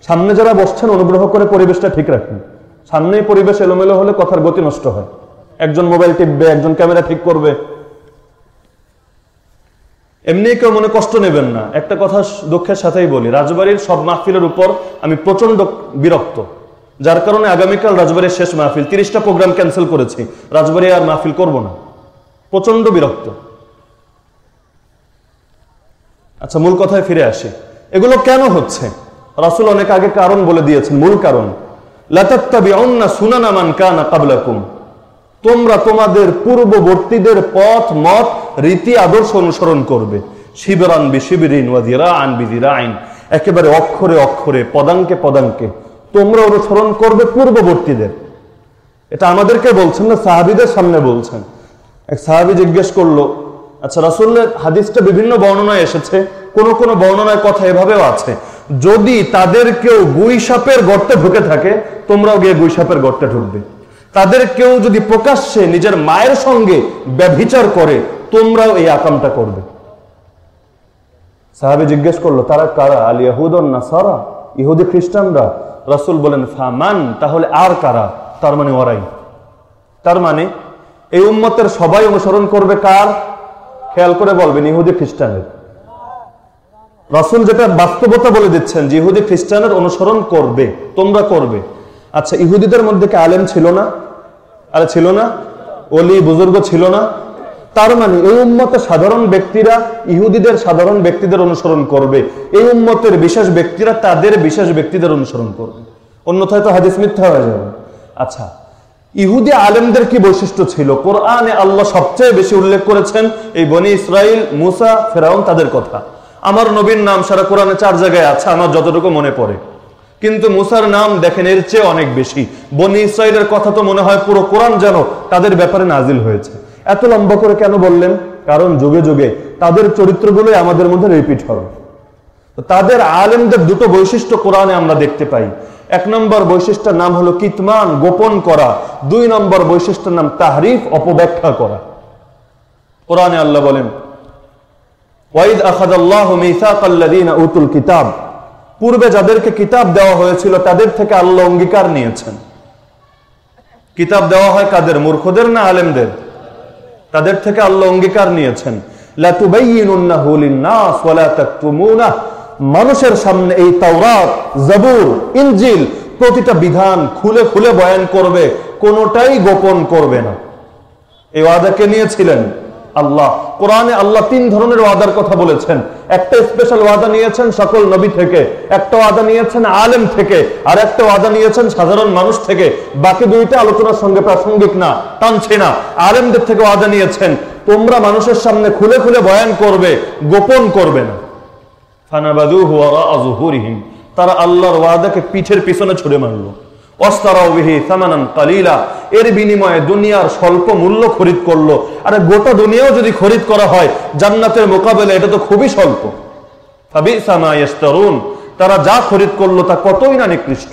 সামনে যারা বসছেন, অনুগ্রহ করে পরিবেশটা ঠিক রাখুন। সামনেই পরিবেশ এলোমেলো হলে কথার গতি নষ্ট হয়। একজন মোবাইল টিপবে, একজন ক্যামেরা ঠিক করবে। এমনি কেউ মনে কষ্ট নেবেন না। একটা কথা দুঃখের সাথেই বলি, রাজবাড়ির সব মাহফিলের উপর আমি প্রচণ্ড বিরক্ত। যার কারণে আগামীকাল রাজবাড়ির শেষ মাহফিল, তিরিশটা প্রোগ্রাম ক্যান্সেল করেছি। রাজবাড়ি আর মাহফিল করব না। প্রচণ্ড বিরক্ত। আচ্ছা মূল কথায় ফিরে আসি। এগুলো কেন হচ্ছে? রাসুল অনেক আগে কারণ বলে দিয়েছেন, মূল কারণ। তোমরা তোমাদের পূর্ববর্তীদের পথ, মত, রীতি, আদর্শ অনুসরণ করবে। শিবরান বিশিবিরিন ওয়াজিরা আন বিজিরা আইন একেবারে অক্ষরে অক্ষরে, পদাঙ্কে পদাঙ্কে তোমরা অনুসরণ করবে পূর্ববর্তীদের। এটা আমাদেরকে বলছেন না, সাহাবিদের সামনে বলছেন। এক সাহাবি জিজ্ঞেস করল আচ্ছা রাসুল্লের হাদিসটা বিভিন্ন বর্ণনায় এসেছে। কোন কোন বর্ণনায় কথা এভাবেও আছে। যদি তাদের কেউ গুই সাপের গর্তে ঢুকে থাকে, তোমরাও গিয়ে গুই সাপের গর্তে ঢুকবে। তাদের কেউ যদি প্রকাশ্যে নিজের মায়ের সঙ্গে ব্যভিচার করে, তোমরাও এই আকামটা করবে। সাহাবি জিজ্ঞেস করল, তারা কারা? আল না সারা ইহুদি খ্রিস্টানরা? রাসুল বলেন, ফামান, তাহলে আর কারা? তার মানে ওরাই। তার মানে এই উম্মতের সবাই অনুসরণ করবে কার? খেয়াল করে বলবেন, ইহুদি খ্রিস্টানের রাসুল যেটা বাস্তবতা বলে দিচ্ছেন যে ইহুদি খ্রিস্টানের অনুসরণ করবে, তোমরা করবে। আচ্ছা ইহুদিদের মধ্যে কি আলেম ছিল না? আরে ছিল না? অলি বুজুর্গ ছিল না? তার মানে এই উম্মতের সাধারণ ব্যক্তিরা ইহুদিদের সাধারণ ব্যক্তিদের অনুসরণ করবে। এই উম্মতের বিশেষ ব্যক্তিরা তাদের বিশেষ ব্যক্তিদের অনুসরণ করবে। অন্যথায় তো হাদিস মিথ্যা হয়ে যাবে। আচ্ছা ইহুদি আলেমদের কি বৈশিষ্ট্য ছিল? কোরআনে আল্লাহ সবচেয়ে বেশি উল্লেখ করেছেন, এই বনি ইসরাইল, মুসা, ফেরাউন, তাদের কথা। আমার নবীর নাম সারা কোরআনে চার জায়গায় আছে, আমার যতটুকু মনে পড়ে। কিন্তু মুসার নাম দেখেন এর চেয়ে অনেক বেশি। বনি ইসরায়েলের কথা তো মনে হয় পুরো কোরআন যেন তাদের ব্যাপারে নাজিল হয়েছে। এত লম্বা করে কেন বললেন? কারণ যুগে যুগে তাদের চরিত্রগুলোই আমাদের মধ্যে রিপিট হবে তাদের আলেমদের দুটো বৈশিষ্ট্য কোরআনে আমরা দেখতে পাই। এক নম্বর বৈশিষ্ট্যের নাম হলো কিতমান, গোপন করা। দুই নম্বর বৈশিষ্ট্যের নাম তাহরিফ, অপব্যাখ্যা করা। কোরআনে আল্লাহ বলেন ওয়াইদ আখাদাল্লাহু মিসাকাল্লাযীনা উতুল কিতাব। পূর্বে যাদেরকে কিতাব দেওয়া হয়েছিল, তাদের থেকে আল্লাহ অঙ্গীকার নিয়েছেন। কিতাব দেওয়া হয় কাদের, মূর্খদের না আলেমদের? তাদের থেকে আল্লাহ অঙ্গীকার নিয়েছেন। মানুষের সামনে এই তাওরাত, জাবুর, ইনজিল প্রতিটা বিধান খুলে খুলে বয়ান করবে, কোনোটাই গোপন করবে না। এই ওয়াদাকে নিয়েছিলেন? আল্লাহ। কোরআনে আল্লাহ তিন ধরনের ওয়াদার কথা বলেছেন। একটা স্পেশাল ওয়াদা নিয়েছেন সকল নবী থেকে, একটা ওয়াদা নিয়েছেন আলেম থেকে, আর একটা ওয়াদা নিয়েছেন সাধারণ মানুষ থেকে। বাকি দুইটা আলোচনার সঙ্গে প্রাসঙ্গিক না, টানছে না। আলেমদের থেকে ওয়াদা নিয়েছেন, তোমরা মানুষের সামনে খুলে খুলে বয়ান করবে, গোপন করবে না। ফানাবাদুহু ওয়ারা আযহুরিহিম তারা আল্লাহর ওয়াদাকে পিঠের পিছনে ছুড়ে মারলো। এর বিনিময়ে দুনিয়ার স্বল্প মূল্য খরিদ করল। গোটা দুনিয়াও যদি খরিদ করা হয়, জান্নাতের মোকাবেলা এটা তো খুবই স্বল্প। তারা যা খরিদ করল তা কতই না নিকৃষ্ট।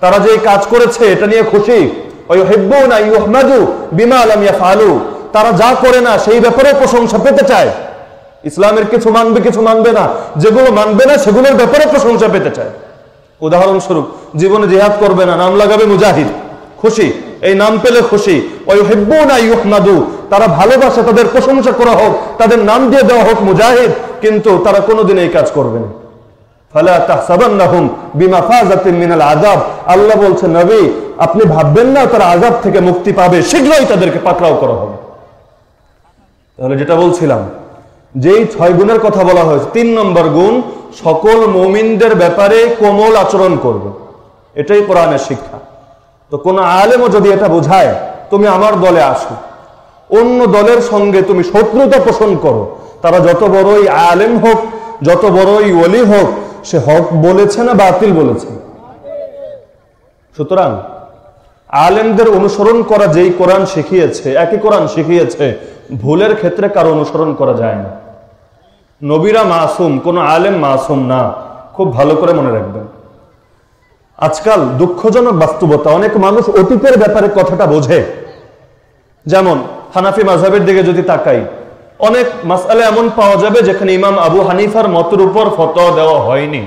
তারা যে কাজ করেছে, এটা নিয়ে খুশি। বিমা ইয়াফআলু। তারা যা করে না, সেই ব্যাপারে প্রশংসা পেতে চায়। ইসলামের কিছু মানবে কিছু মানবে না। যেগুলো মানবে না, সেগুলোর ব্যাপারে প্রশংসা পেতে চায়। উদাহরণস্বরূপ, জীবনে জিহাদ করবে না, নাম লাগাবে মুজাহিদ। খুশি, এই নাম পেলে খুশি। ওই হেব্বু না ইউহমাদু, তারা ভালোবাসে, তাদের প্রশংসা করা হোক, তাদের নাম দিয়ে দেওয়া হোক মুজাহিদ, কিন্তু তারা কোনোদিন এই কাজ করবে না। আল্লাহ বলছে, নবী, আপনি ভাববেন না, তারা আযাব থেকে মুক্তি পাবে, শীঘ্রই তাদেরকে পাকড়াও করা হবে। তাহলে যেটা বলছিলাম যেই ছয় গুণের কথা বলা হয়েছে, তিন নম্বর গুণ, সকল মমিনদের ব্যাপারে কোমল আচরণ করবে। এটাই কোরআনের শিক্ষা। তো কোন আলেমও যদি এটা বোঝায়, তুমি আমার দলে আসো। অন্য দলের সঙ্গে তুমি শত্রুতা পোষণ করো। তারা যত বড়ই আলেম হোক, যত বড়ই ওলি হোক, সে হক বলেছে না বাতিল বলেছে? সুতরাং আলেমদের অনুসরণ করা যেই কোরআন শিখিয়েছে, একই কোরআন শিখিয়েছে ভুলের ক্ষেত্রে কারও অনুসরণ করা যায় না। নবীরা মাসুম, কোনো আলেম মাসুম না। খুব ভালো করে মনে রাখবেন। আজকাল দুঃখজনক বাস্তবতা, অনেক মানুষ অতীতের ব্যাপারে কথাটা বোঝে। যেমন, হানাফি মাঝহের দিকে যদি তাকাই, অনেক মাসালে এমন পাওয়া যাবে যেখানে ইমাম আবু হানিফার মতের উপর ফতোয়া দেওয়া হয়নি।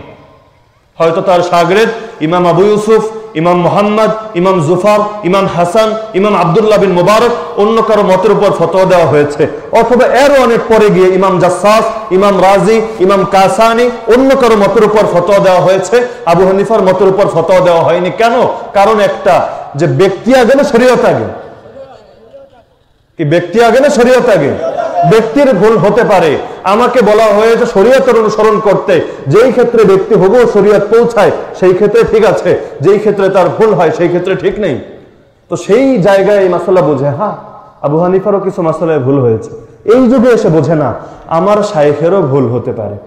হয়তো তার সাগরেদ, ইমাম আবু ইউসুফ ইমাম মোহাম্মদ, ইমাম জুফার, ইমাম হাসান, ইমাম আবদুল্লাহ বিন মুবারক অন্য কারও মতের উপর ফতোয়া দেওয়া হয়েছে। অথবা এরও অনেক পরে গিয়ে ইমাম জাসাস, ইমাম রাজি, ইমাম কাসানি অন্য কারও মতের উপর ফতোয়া দেওয়া হয়েছে। আবু হানিফার মতের উপর ফতোয়া দেওয়া হয়নি। কেন? কারণ একটা, যে ব্যক্তি আগে না শরীয়ত আগে? কি ব্যক্তি আগে না শরীয়ত আগে? ব্যক্তির ভুল হতে পারে। আমাকে বলা হয়েছে শরীয়তের অনুসরণ করতে। যেই ক্ষেত্রে ব্যক্তি হবু শরীয়ত পৌঁছায়, সেই ক্ষেত্রে ঠিক আছে। যেই ক্ষেত্রে তার ভুল হয়, সেই ক্ষেত্রে ঠিক নেই। তো সেই জায়গায় এই মাসালা বোঝে। হ্যাঁ আবু হানিফারও কিছু মাসালায় ভুল হয়েছে। এই যুগে এসে বোঝে না, আমার শাইখেরও ভুল হতে পারে।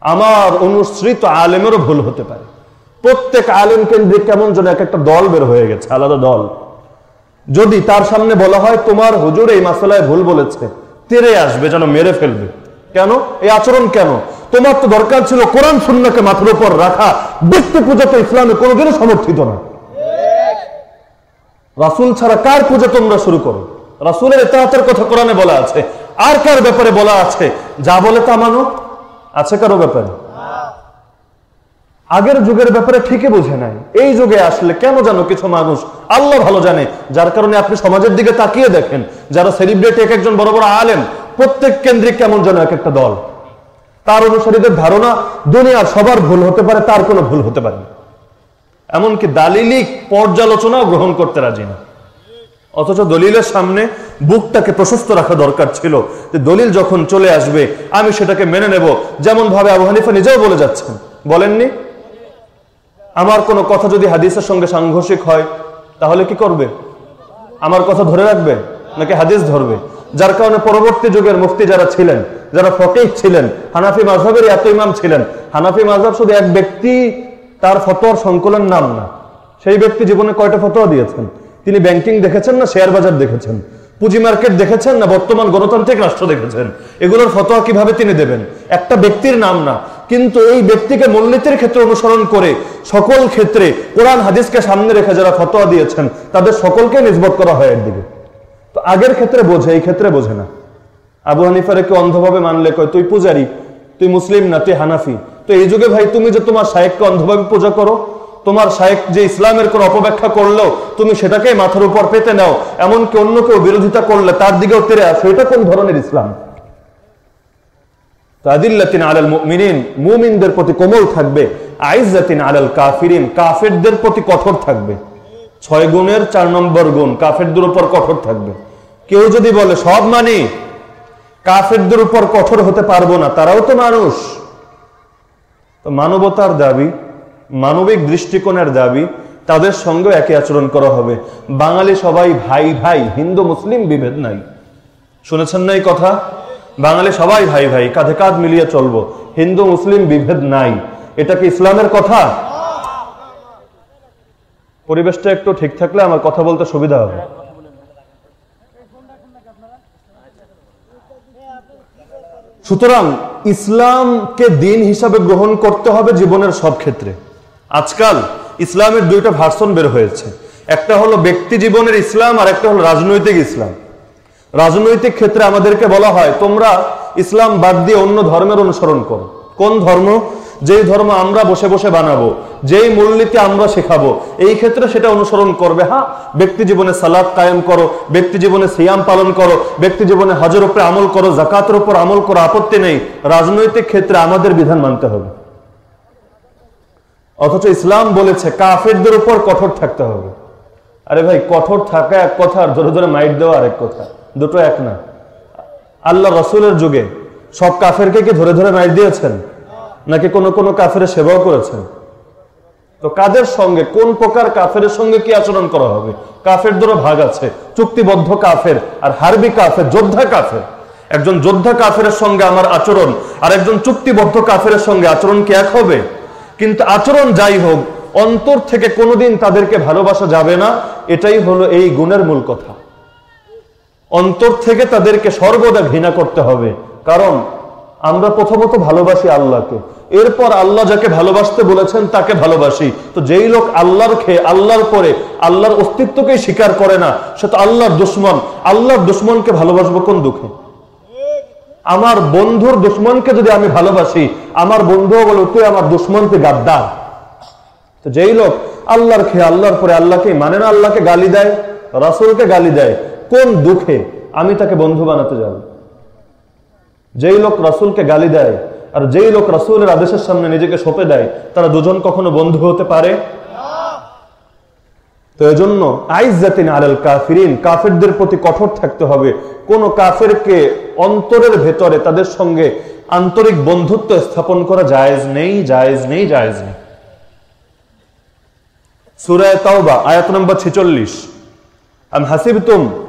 আমার অনুসৃত আলেমেরও ভুল হতে পারে। প্রত্যেক আলেম কেন্দ্রিক কেমন যেন এক একটা দল বের হয়ে গেছে, আলাদা দল। যদি তার সামনে বলা হয় তোমার হুজুর এই মাসালায় ভুল বলেছে, তেরে আসবে, যেন মেরে ফেলবে। কেন? এই আচরণ কেন? তোমার তো দরকার ছিল কোরআন শূন্যকে মাথার উপর রাখা। ব্যক্তি পূজা তো ইসলামে কোনোদিনও সমর্থিত না। রাসুল ছাড়া কার পূজা তোমরা শুরু করো? রাসুলের এতাহাতের কথা কোরআনে বলা আছে। আর কার ব্যাপারে বলা আছে? যা বলে তা মানো। আছে কারও ব্যাপারে? আগের যুগের ব্যাপারে ঠিকই বোঝে নাই। এই যুগে আসলে কেন জানো কিছু মানুষ, আল্লাহ ভালো জানে, যার কারণে আপনি সমাজের দিকে তাকিয়ে দেখেন, যারা সেলিব্রিটি এক একজন বড় বড় আলেম, প্রত্যেক কেন্দ্রিক কেমন যেন এক একটা দল। তার অনুসারীদের ধারণা দুনিয়ার সবার ভুল হতে পারে, তার কোনো ভুল হতে পারে এমনকি দালিলিক পর্যালোচনাও গ্রহণ করতে রাজি না। অথচ দলিলের সামনে বুকটাকে প্রশস্ত রাখা দরকার ছিল যে দলিল যখন চলে আসবে, আমি সেটাকে মেনে নেব যেমন ভাবে আবু হানিফা নিজেও বলে যাচ্ছেন। বলেননি? আমার কোনো কথা যদি হাদিসের সঙ্গে সাংঘর্ষিক হয়, তাহলে কি করবে? আমার কথা ধরে রাখবে? নাকি হাদিস ধরবে? যার কারণে পরবর্তী যুগের মুফতি যারা ছিলেন, যারা ফকিহ ছিলেন, হানাফি মাঝহের এত ইমাম ছিলেন, হানাফি মাঝহব শুধু এক ব্যক্তি, তার ফতোয়ার সংকলন নাম না। সেই ব্যক্তি জীবনে কয়টা ফতোয়া দিয়েছেন? তিনি ব্যাংকিং দেখেছেন না শেয়ার বাজার দেখেছেন? পুঁজি মার্কেট দেখেছেন না বর্তমান গণতান্ত্রিক রাষ্ট্র দেখেছেন? এগুলোর ফতোয়া কীভাবে তিনি দেবেন? একটা ব্যক্তির নাম না। কিন্তু এই ব্যক্তিকে মূলনীতির ক্ষেত্রে অনুসরণ করে সকল ক্ষেত্রে কোরআন হাদিসকে সামনে রেখে যারা ফতোয়া দিয়েছেন, তাদের সকলকে নিজবত করা হয় এর দিকে তো আগের ক্ষেত্রে বোঝে, এই ক্ষেত্রে বোঝে না। আবু হানিফারে কে অন্ধভাবে মানলে কয়, তুই পূজারি, তুই মুসলিম না, তুই হানাফি? তো এই যুগে ভাই, তুমি যে তোমার শায়েককে অন্ধভাবে পূজা করো, তোমার শায়েক যে ইসলামের কোন অপব্যাখ্যা করল, তুমি সেটাকেই মাথার উপর পেতে নাও। এমনকি অন্য কেউ বিরোধিতা করলে তার দিকেও তেরে আসো। এটা কোন ধরনের ইসলাম? তাদিল্লাতিন আলাল মুমিনিন, মুমিনদের প্রতি কোমল থাকবে আইজাতিন আলাল কাফিরিন, কাফেরদের প্রতি কঠোর থাকবে। ছয় গুণের চার নম্বর গুণ, কাফেরদের উপর কঠোর থাকবে। কেউ যদি বলে, সব মানি, কাফেরদের উপর কঠোর হতে পারব না, তারাও তো মানুষ। তো মানবতার দাবি, মানবিক দৃষ্টিকোণের দাবি, তাদের সঙ্গে একই আচরণ করা হবে। বাঙালি সবাই ভাই ভাই, হিন্দু, মুসলিম বিভেদ নাই। শুনেছেন না এই কথা? বাঙালি সবাই ভাই ভাই, কাঁধে কাঁধ মিলিয়ে চলবো। হিন্দু, মুসলিম বিভেদ নাই। এটা কি ইসলামের কথা? পরিবেশটা একটু ঠিক থাকলে আমার কথা বলতে সুবিধা হবে। সুতরাং ইসলামকে দিন হিসাবে গ্রহণ করতে হবে জীবনের সব ক্ষেত্রে। আজকাল ইসলামের দুইটা ভার্সন বের হয়েছে। একটা হলো ব্যক্তি জীবনের ইসলাম আর একটা হলো রাজনৈতিক ইসলাম। রাজনৈতিক ক্ষেত্রে আমাদেরকে বলা হয়, তোমরা ইসলাম বাদ দিয়ে অন্য ধর্মের অনুসরণ করো। কোন ধর্ম? যেই ধর্ম আমরা বসে বসে বানাবো, যেই মূলনীতি আমরা শেখাবো, এই ক্ষেত্রে সেটা অনুসরণ করবে। হ্যাঁ ব্যক্তি জীবনে সালাদ কায়েম করো, ব্যক্তি জীবনে সিয়াম পালন করো, ব্যক্তি জীবনে হজের উপরে আমল করো জাকাতের উপর আমল করো, আপত্তি নেই। রাজনৈতিক ক্ষেত্রে আমাদের বিধান মানতে হবে। অথচ ইসলাম বলেছে, কাফেরদের উপর কঠোর থাকতে হবে। আরে ভাই, কঠোর থাকা এক কথা আর ধরে ধরে মাইট দেওয়া আরেক কথা। দুটো এক না। আল্লাহ রসুলের যুগে সব কাফেরকে কি ধরে ধরে মাইট দিয়েছেন? নাকি কোনো কোনো কাফের সেবাও করেছেন? তো কাদের সঙ্গে, কোন প্রকার কাফের সঙ্গে কি আচরণ করা হবে? কাফের দুটো ভাগ আছে, চুক্তিবদ্ধ কাফের আর হারবি কাফের, যোদ্ধা কাফের। একজন যোদ্ধা কাফের সঙ্গে আমার আচরণ, আর একজন চুক্তিবদ্ধ কাফের সঙ্গে আচরণ কি এক হবে? কিন্তু আচরণ যাই হোক, অন্তর থেকে কোনোদিন তাদেরকে ভালোবাসা যাবে না, এটাই হলো এই গুণের মূল কথা। অন্তর থেকে তাদেরকে সর্বদা ঘৃণা করতে হবে। কারণ আমরা প্রথমত ভালোবাসি আল্লাহকে। এরপর আল্লাহ যাকে ভালোবাসতে বলেছেন, তাকে ভালোবাসি। তো যেই লোক আল্লাহর খেয়ে, আল্লাহর পরে, আল্লাহর অস্তিত্বকে স্বীকার করে না, সে তো আল্লাহর দুশ্মন। আল্লাহর দুশ্মনকে ভালোবাসবো কোন দুঃখে? আমার বন্ধুর দুশ্মনকে যদি আমি ভালোবাসি, আমার বন্ধুও বলে, তুই আমার দুশ্মনকে গাদ্দার তো যেই লোক আল্লাহর খেয়ে, আল্লাহর পরে আল্লাহকে মানে না, আল্লাহকে গালি দেয়, রাসুলকে গালি দেয় কোন দুঃখে আমি তাকে বন্ধু বানাতে যাব? যেই লোক রাসুলকে গালি দেয় আর যেই লোক রাসুলের আদেশের সামনে নিজেকে সঁপে দেয়, তারা দুজন কখনো বন্ধু হতে পারে? তো এজন্য আইজাতিন আলাল কাফিরিন, কাফেরদের প্রতি কঠোর থাকতে হবে। কোন কাফেরকে অন্তরের ভেতরে তাদের সঙ্গে আন্তরিক বন্ধুত্ব স্থাপন করা জায়েজ নেই জায়েজ নেই জায়েজ নেই। সুরায় তাওবা, আয়াত নম্বর ছেচল্লিশ। আম হাসিবতুম আন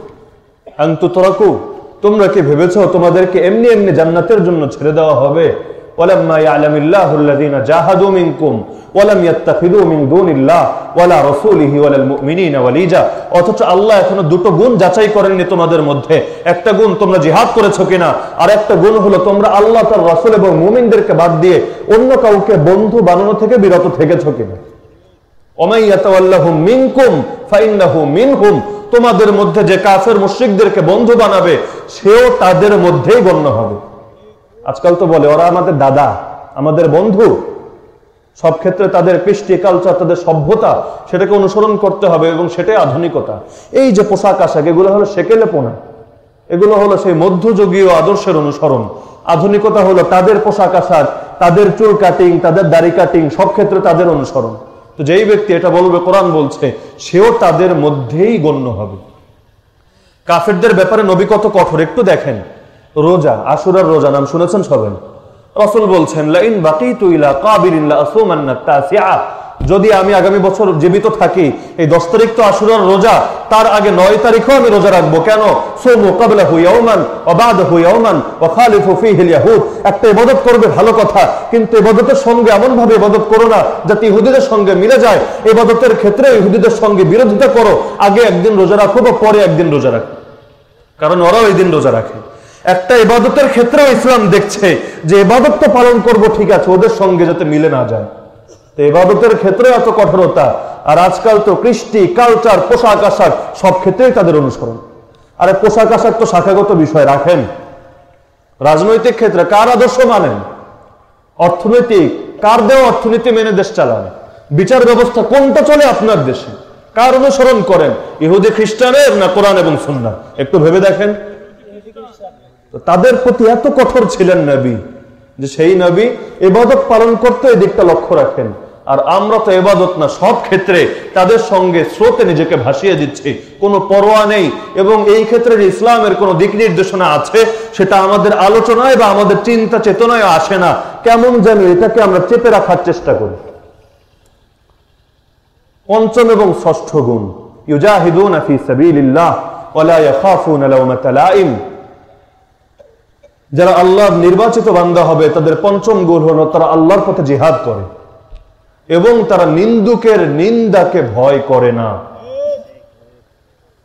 তোমরা কি ভেবেছ তোমাদেরকে এমনি এমনি জান্নাতের জন্য ছেড়ে দেওয়া হবে? একটা গুণ তোমরা জিহাদ করেছ কিনা, আর একটা গুণ হলো তোমরা আল্লাহ তার রসুল এবং মুমিনদেরকে বাদ দিয়ে অন্য কাউকে বন্ধু বানানো থেকে বিরত থেকেছ কিনা। তোমাদের মধ্যে যে কাফের মুশ্রিকদেরকে বন্ধু বানাবে, সেও তাদের মধ্যেই গণ্য হবে। আজকাল তো বলে, ওরা আমাদের দাদা, আমাদের বন্ধু। সব ক্ষেত্রে তাদের কৃষ্টি কালচার তাদের সভ্যতা সেটাকে অনুসরণ করতে হবে এবং সেটাই আধুনিকতা। এই যে পোশাক, আশাক, এগুলো হলো সেকেলে পোনা। এগুলো হলো সেই মধ্যযুগীয় আদর্শের অনুসরণ। আধুনিকতা হলো তাদের পোশাক, আশাক, তাদের চুল কাটিং তাদের দাড়ি কাটিং সব ক্ষেত্রে তাদের অনুসরণ। তো যেই ব্যক্তি এটা বলবে, কোরআন বলছে, সেও তাদের মধ্যেই গণ্য হবে। কাফেরদের ব্যাপারে নবী কত কঠোর, একটু দেখেন। রোজা, আশুরার রোজা, নাম শুনেছেন সবেন রসুল বলছেন, লাইন বাকি তুইলা কাবির যদি আমি আগামী বছর জীবিত থাকি, এই দশ তারিখ তো আশুরার রোজা, তার আগে নয় তারিখও আমি রোজা রাখব। কেন? সোমু কাবলা হুইয়াউমান অবাদ হুইয়াউমান ওখালিফু ফিহিল ইয়াহুদ একটা ইবাদত করবে, ভালো কথা। কিন্তু ইবাদতের সঙ্গে এমন ভাবে ইবাদত করো না, যাতে ইহুদিদের সঙ্গে মিলে যায়। ইবাদতের ক্ষেত্রে ইহুদিদের সঙ্গে বিরোধিতা করো। আগে একদিন রোজা রাখো বা পরে একদিন রোজা রাখো। কারণ ওরাও এই দিন রোজা রাখে। একটা ইবাদতের ক্ষেত্রেও ইসলাম দেখছে যে, ইবাদত তো পালন করব, ঠিক আছে, ওদের সঙ্গে যাতে মিলে না যায়। তো ইবাদতের ক্ষেত্রে এত কঠোরতা, আর আজকাল তো কৃষ্টি কালচার পোশাক আশাক, সব ক্ষেত্রেই তাদের অনুসরণ। আরে পোশাক আশাক তো শাখাগত বিষয়, রাখেন। রাজনৈতিক ক্ষেত্রে কার আদর্শ মানেন? অর্থনৈতিক, কার দেওয়া অর্থনীতি মেনে দেশ চালান? বিচার ব্যবস্থা কোনটা চলে আপনার দেশে? কার অনুসরণ করেন? ইহুদি খ্রিস্টানের না কোরআন এবং সুন্না একটু ভেবে দেখেন। তাদের প্রতি এত কঠোর ছিলেন নবী, যে সেই নবী এবাদত পালন করতে এই দিকটা লক্ষ্য রাখেন। আর আমরা তো এবাদত না, সব ক্ষেত্রে তাদের সঙ্গে স্রোতে নিজেকে ভাসিয়ে দিচ্ছি। কোনো পরোয়া নেই এবং এই ক্ষেত্রে ইসলামের কোনো দিক নির্দেশনা আছে, সেটা আমাদের আলোচনায় বা আমাদের চিন্তা চেতনায় আসে না। কেমন যেন এটাকে আমরা চেপে রাখার চেষ্টা করি। পঞ্চম এবং ষষ্ঠ গুণ, ইউজাহিদুন যারা আল্লাহর নির্বাচিত বান্দা হবে, তাদের পঞ্চম গুণ হলো তারা আল্লাহর পথে জিহাদ করে। এবং তারা নিন্দুকের নিন্দাকে ভয় করে না।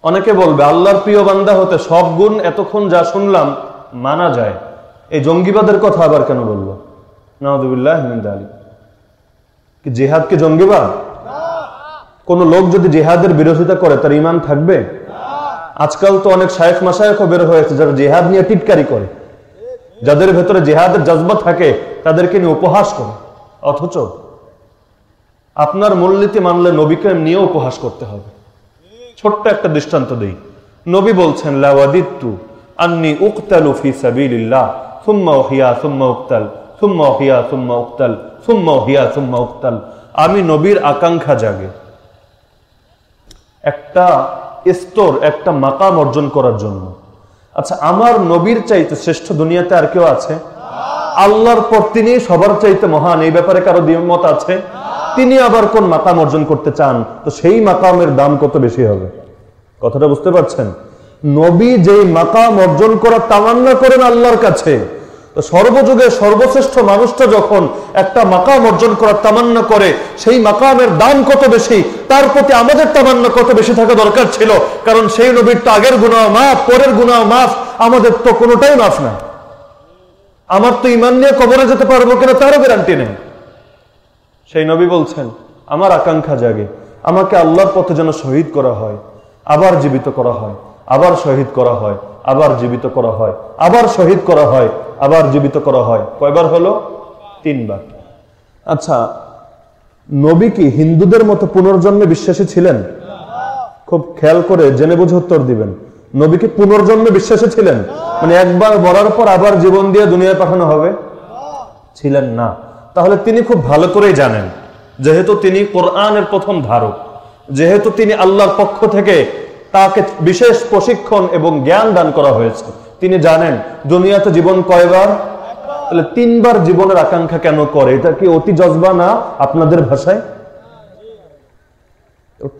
অনেকে বলবে, আল্লাহর প্রিয় বান্দা হতে সব গুণ এতক্ষণ যা শুনলাম মানা যায়। এই জঙ্গিবাদের কথা আবার কেন বলল নাহদুবিল্লাহ আলী কি জেহাদ কি জঙ্গিবাদ? কোন লোক যদি জেহাদের বিরোধিতা করে, তার ইমান থাকবে? আজকাল তো অনেক শায়েখ মাসায়কও বের হয়েছে যারা জেহাদ নিয়ে টিটকারি করে। যাদের ভেতরে জেহাদের জজবা থাকে, তাদেরকে নিয়ে উপহাস করে। অথচ আপনার মূলনীতি মানলে নবীকে নিয়ে উপহাস করতে হবে। ছোট্ট একটা দৃষ্টান্ত দেই। নবী বলছেন লাওয়াদিত্তু আন্নি উকতালু সুম্মা ওহিয়া সুম্মা উকতাল, সুম্মা ওহিয়া সুম্মা উকতাল, সুম্মা ওহিয়া সুম্মা উকতাল। আমি নবীর আকাঙ্ক্ষা জাগে। একটা স্তর, একটা মাকাম অর্জন করার জন্য। আচ্ছা আমার নবীর চাইতে শ্রেষ্ঠ দুনিয়াতে আর কেউ আছে? আল্লাহর পর তিনি সবার চাইতে মহান, এই ব্যাপারে কারও দ্বিমত আছে? তিনি আবার কোন মাকাম অর্জন করতে চান? তো সেই মাকামের দাম কত বেশি হবে? কথাটা বুঝতে পারছেন? নবী যেই মাকাম অর্জন করার তামান্না করেন আল্লাহর কাছে সর্বযুগে সর্বশ্রেষ্ঠ মানুষটা যখন একটা মাকাম অর্জন করার তামান্না করে, সেই মাকামের দাম কত বেশি? তার প্রতি আমাদের তামান্না কত বেশি থাকা দরকার ছিল? কারণ সেই নবীর তো আগের গুণাও মাফ, পরের গুণাও মাফ, আমাদের তো কোনোটাই মাফ না আমার তো ইমান নিয়ে কবরে যেতে পারব কিনা তারও গ্যারান্টি নেই। সেই নবী বলছেন, আমার আকাঙ্ক্ষা জাগে। আমাকে আল্লাহর পথে যেন শহীদ করা হয়, আবার জীবিত করা হয়, আবার শহীদ করা হয়, আবার জীবিত করা হয়, আবার শহীদ করা হয়, আবার জীবিত করা হয়। কয়বার হলো? তিনবার। আচ্ছা নবী কি হিন্দুদের মতো পুনর্জন্মে বিশ্বাসী ছিলেন? খুব খেয়াল করে জেনে বুঝে উত্তর দিবেন। নবী কি পুনর্জন্মে বিশ্বাসী ছিলেন? মানে একবার মরার পর আবার জীবন দিয়ে দুনিয়ায় পাঠানো হবে? ছিলেন না। তাহলে তিনি খুব ভালো করেই জানেন, যেহেতু তিনি কোরআনের প্রথম ধারক, যেহেতু তিনি আল্লাহর পক্ষ থেকে তাকে বিশেষ প্রশিক্ষণ এবং জ্ঞান দান করা হয়েছে, তিনি জানেন দুনিয়াতে জীবন কয়বার? তাহলে তিনবার জীবনের আকাঙ্ক্ষা কেন করে? এটা কি অতি জজবা না আপনাদের ভাষায়?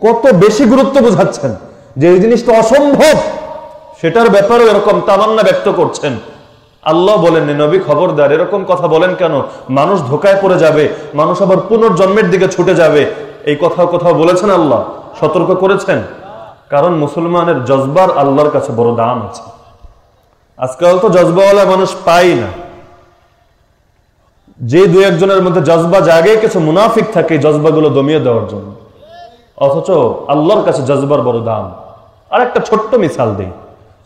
কত বেশি গুরুত্ব বোঝাচ্ছেন যে এই জিনিসটা অসম্ভব। সেটার ব্যাপারেও এরকম তামান্না ব্যক্ত করছেন। আল্লাহ বলেন নবী খবরদার, এরকম কথা বলেন কেন? মানুষ ধোকায় পড়ে যাবে, মানুষ আবার পুনর্জন্মের দিকে ছুটে যাবে। এই কথা কোথাও বলেছেন আল্লাহ? সতর্ক করেছেন? কারণ মুসলমানের জজবার আল্লাহর কাছে বড় দাম আছে। আজকাল তো জজবাওয়ালা মানুষ পাই না। যে দু একজনের মধ্যে জজবা জাগে, কিছু মুনাফিক থাকে জজবাগুলো দমিয়ে দেওয়ার জন্য। অথচ আল্লাহর কাছে জজবার বড় দাম। আর একটা ছোট্ট মিসাল দিই।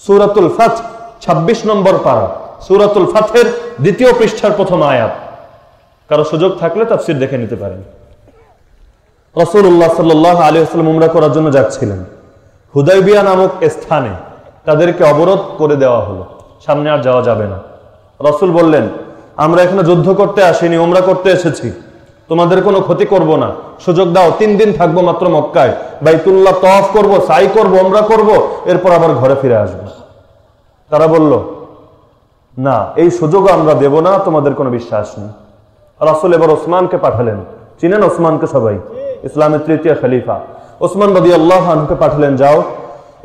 সুরাতুল ফাত ২৬ নম্বর পারা। সুরাতুল ফাথের দ্বিতীয় পৃষ্ঠার প্রথম আয়াত। কারও সুযোগ থাকলে তাফসির দেখে নিতে পারেন। রসুল্লাহ সাল্লাহ আলী আসলাম উমরা করার জন্য যাচ্ছিলেন। হুদাইবিয়া নামক স্থানে তাদেরকে অবরোধ করে দেওয়া হলো। সামনে আর যাওয়া যাবে না। রসুল বললেন, আমরা এখানে যুদ্ধ করতে আসিনি, উমরা করতে এসেছি। তোমাদের কোনো ক্ষতি করব না। সুযোগ দাও, তিন দিন থাকব মাত্র মক্কায়। বাইতুল্লাহ তফ করব, সাই করব ওমরা করব, এরপর আবার ঘরে ফিরে আসব। তারা বলল না, এই সুযোগও আমরা দেব না, তোমাদের কোনো বিশ্বাস নেই। রাসুল এবার ওসমানকে পাঠালেন। চিনেন ওসমানকে সবাই? ইসলামের তৃতীয় খলিফা। ওসমান রবি আল্লাহ আনকে পাঠালেন, যাও,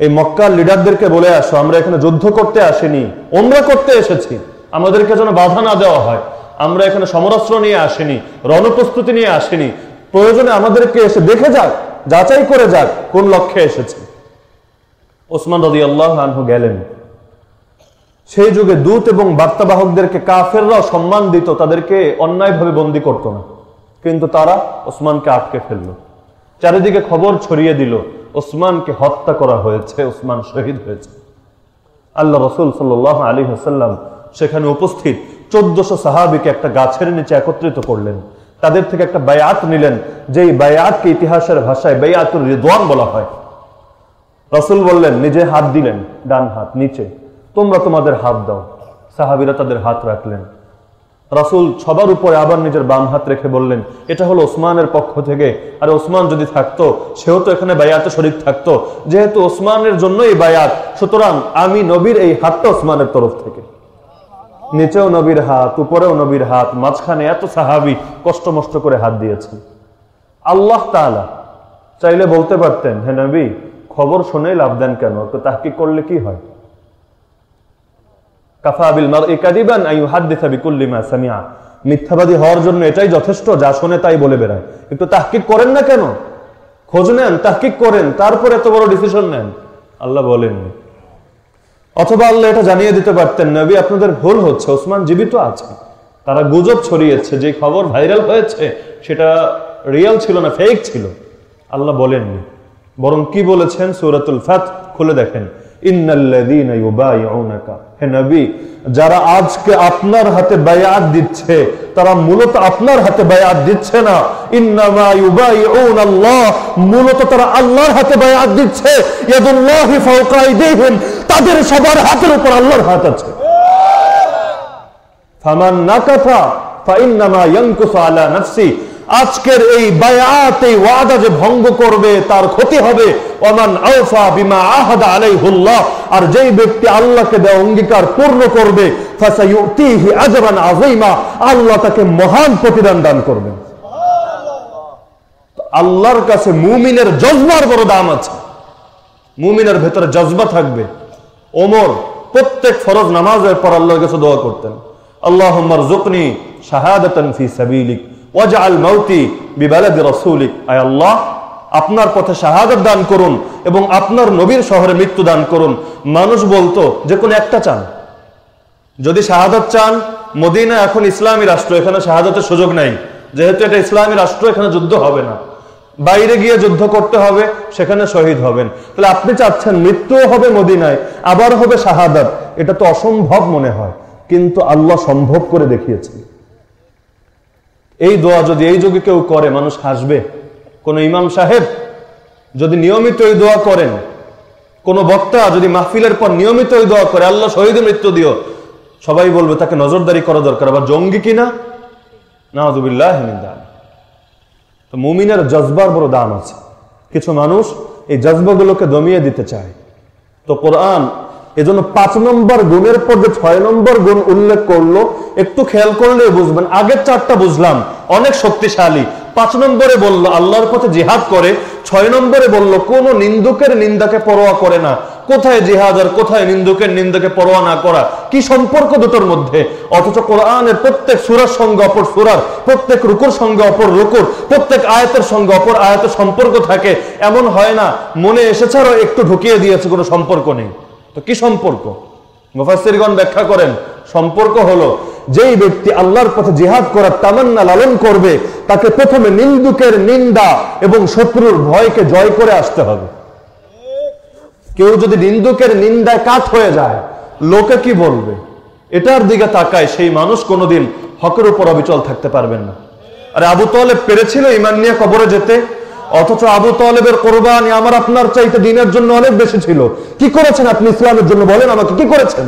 এই মক্কার লিডারদেরকে বলে আসো, আমরা এখানে যুদ্ধ করতে আসিনি, ওমরা করতে এসেছি। আমাদেরকে যেন বাধা না দেওয়া হয়, আমরা এখানে সমরাস্ত্র নিয়ে আসিনি, রণপ্রস্তুতি নিয়ে আসিনি। প্রয়োজনে আমাদেরকে এসে দেখে যাক, যাচাই করে যাক, কোন লক্ষ্যে এসেছে। ওসমান রদি আল্লাহ আনহু গেলেন। সেই যুগে দূত এবং বার্তাবাহকদেরকে কাফেররাও সম্মান দিত, তাদেরকে অন্যায়ভাবে বন্দি করতো না। কিন্তু তারা ওসমানকে আটকে ফেলল। চারিদিকে খবর ছড়িয়ে দিল, ওসমানকে হত্যা করা হয়েছে, ওসমান শহীদ হয়েছে। আল্লাহ রসুল সাল আলী হাসাল্লাম সেখানে উপস্থিত চোদ্দশো সাহাবিকে একটা গাছের নিচে একত্রিত করলেন। তাদের থেকে একটা বায়াত নিলেন, যেই বায়াতকে ইতিহাসের ভাষায় বায়াতুর রিদওয়ান বলা হয়। রসুল বললেন, নিজে হাত দিলেন, ডান হাত, নিচে। তোমরা তোমাদের হাত দাও। সাহাবিরা তাদের হাত রাখলেন। রাসুল সবার উপরে আবার নিজের বাম হাত রেখে বললেন, এটা হলো ওসমানের পক্ষ থেকে। আর ওসমান যদি থাকতো, সেও তো এখানে বায়াতে শরিক থাকতো। যেহেতু ওসমানের জন্যই বায়াত, সুতরাং আমি নবীর এই হাতটা ওসমানের তরফ থেকে। নিচেও নবীর হাত, উপরেও নবীর হাত, মাঝখানে এত সাহাবি কষ্ট মষ্ট করে হাত দিয়েছেন। আল্লাহ তাআলা চাইলে বলতে পারতেন, হে নবী, খবর শুনেই লাভ দেন কেন? তাহকি করলে কি হয়? কাফাবিল মার একাদিবান আইউ হাত দিথা বিকুল্লি মা সামিয়া মিথ্যাবাদী হওয়ার জন্য এটাই যথেষ্ট, যা শোনে তাই বলে বেড়ায়। তাহকিক করেন না কেন? খোঁজ নেন, তাহকিক করেন, তারপর এত বড় ডিসিশন নেন। আল্লাহ বলেননি অথবা আল্লাহ এটা জানিয়ে দিতে পারতেন, নবী আপনাদের ভুল হচ্ছে, ওসমান জীবিত আছে। তারা গুজব ছড়িয়েছে যে খবর ভাইরাল হয়েছে, সেটা রিয়েল ছিল না ফেক ছিল। আল্লাহ বলেননি। বরং কি বলেছেন? সৌরাতুল ফাত খুলে দেখেন। হে নবী, যারা আজকে আপনার হাতে বায়াত দিচ্ছে, তারা মূলত আপনার হাতে বায়াত দিচ্ছে না। মূলত তারা আল্লাহর হাতে বায়াত দিচ্ছে। তাদের সবার হাতের উপর আল্লাহর হাত আছে। ফামান নাকাথা ফাইন্নামা ইয়ানকুসু আলা নাফসি আজকের এই বায়াত ওয়াদা যে ভঙ্গ করবে, তার ক্ষতি হবে। ওমান আউফা বিমা আহাদা আলাইহুল্লাহ। আর যেই ব্যক্তি আল্লাহকে দেওয়া অঙ্গীকার পূর্ণ করবে ফাসায়ুতিহি আজরান আযীমা, আল্লাহ তাকে মহান প্রতিদান দান করবেন। আল্লাহর কাছে মুমিনের জজবার বড় দাম আছে। মুমিনের ভেতরে জজবা থাকবে। ওমর, প্রত্যেক ফরজ নামাজের পর আল্লাহর কাছে দোয়া করতেন। আল্লাহ জুকনি শাহাদাতান ফি সাবিলিক। ওয়াজআল মাউতি বিবালাদি রাসূলিক। আয় আল্লাহ, আপনার পথে শাহাদাত দান করুন এবং আপনার নবীর শহরে মৃত্যু দান করুন। মানুষ বলতো, যে কোন একটা চান। যদি শাহাদাত চান, মদিনা এখন ইসলামী রাষ্ট্র, এখানে শাহাদাতের সুযোগ নাই। যেহেতু এটা ইসলামী রাষ্ট্র, এখানে যুদ্ধ হবে না। বাইরে গিয়ে যুদ্ধ করতে হবে, সেখানে শহীদ হবেন। তাহলে আপনি চাচ্ছেন মৃত্যুও হবে মদিনায়, আবার হবে শাহাদাত। এটা তো অসম্ভব মনে হয়। কিন্তু আল্লাহ সম্ভব করে দেখিয়েছে এই দোয়া যদি এই যুগে কেউ করে, মানুষ হাসবে। কোন ইমাম সাহেব যদি নিয়মিত এই দোয়া করেন, কোন বক্তা যদি মাহফিলের পর নিয়মিত ওই দোয়া করে, আল্লাহ শহীদের মৃত্যু দিও, সবাই বলবে তাকে নজরদারি করা দরকার। আবার জঙ্গি কিনা না? তো মুমিনের জজবার বড় দাম আছে। কিছু মানুষ এই জজবাগুলোকে দমিয়ে দিতে চায়। তো কোরআন এজন্য পাঁচ নম্বর গুণের পর যে ছয় নম্বর গুণ উল্লেখ করল, একটু খেয়াল করলে বুঝবেন। আগের চারটা বুঝলাম, অনেক শক্তিশালী। পাঁচ নম্বরে বলল, আল্লাহর পথে জিহাদ করে। ছয় নম্বরে বলল, কোন নিন্দুকের নিন্দাকে পরোয়া করে না। কোথায় জিহাদ আর কোথায় নিন্দুকের নিন্দাকে পরোয়া না করা? কি সম্পর্ক দুটোর মধ্যে? অথচ কোরআনের প্রত্যেক সুরার সঙ্গে অপর সুরার, প্রত্যেক রুকুর সঙ্গে অপর রুকুর, প্রত্যেক আয়াতের সঙ্গে অপর আয়াতের সম্পর্ক থাকে। এমন হয় না, মনে এসেছে আরও একটু ঢুকিয়ে দিয়েছে, কোনো সম্পর্ক নেই। তো কি সম্পর্ক? মুফাসিরগণ ব্যাখ্যা করেন, সম্পর্ক হলো যেই ব্যক্তি আল্লাহর পথে জিহাদ করার তামান্না লালন করবে, তাকে প্রথমে নিন্দুকের নিন্দা এবং শত্রুর ভয়কে জয় করে আসতে হবে। কেউ যদি নিন্দুকের নিন্দায় কাঠ হয়ে যায়, লোকে কি বলবে? এটার দিকে তাকায় সেই মানুষ কোনোদিন হকের উপর অবিচল থাকতে পারবেন না। আরে আবু তলেব পেরেছিল ইমান নিয়ে কবরে যেতে? অথচ আবু তলেবের কোরবানি আমার আপনার চাইতে দিনের জন্য অনেক বেশি ছিল। কি করেছেন আপনি ইসলামের জন্য বলেন আমাকে, কি করেছেন?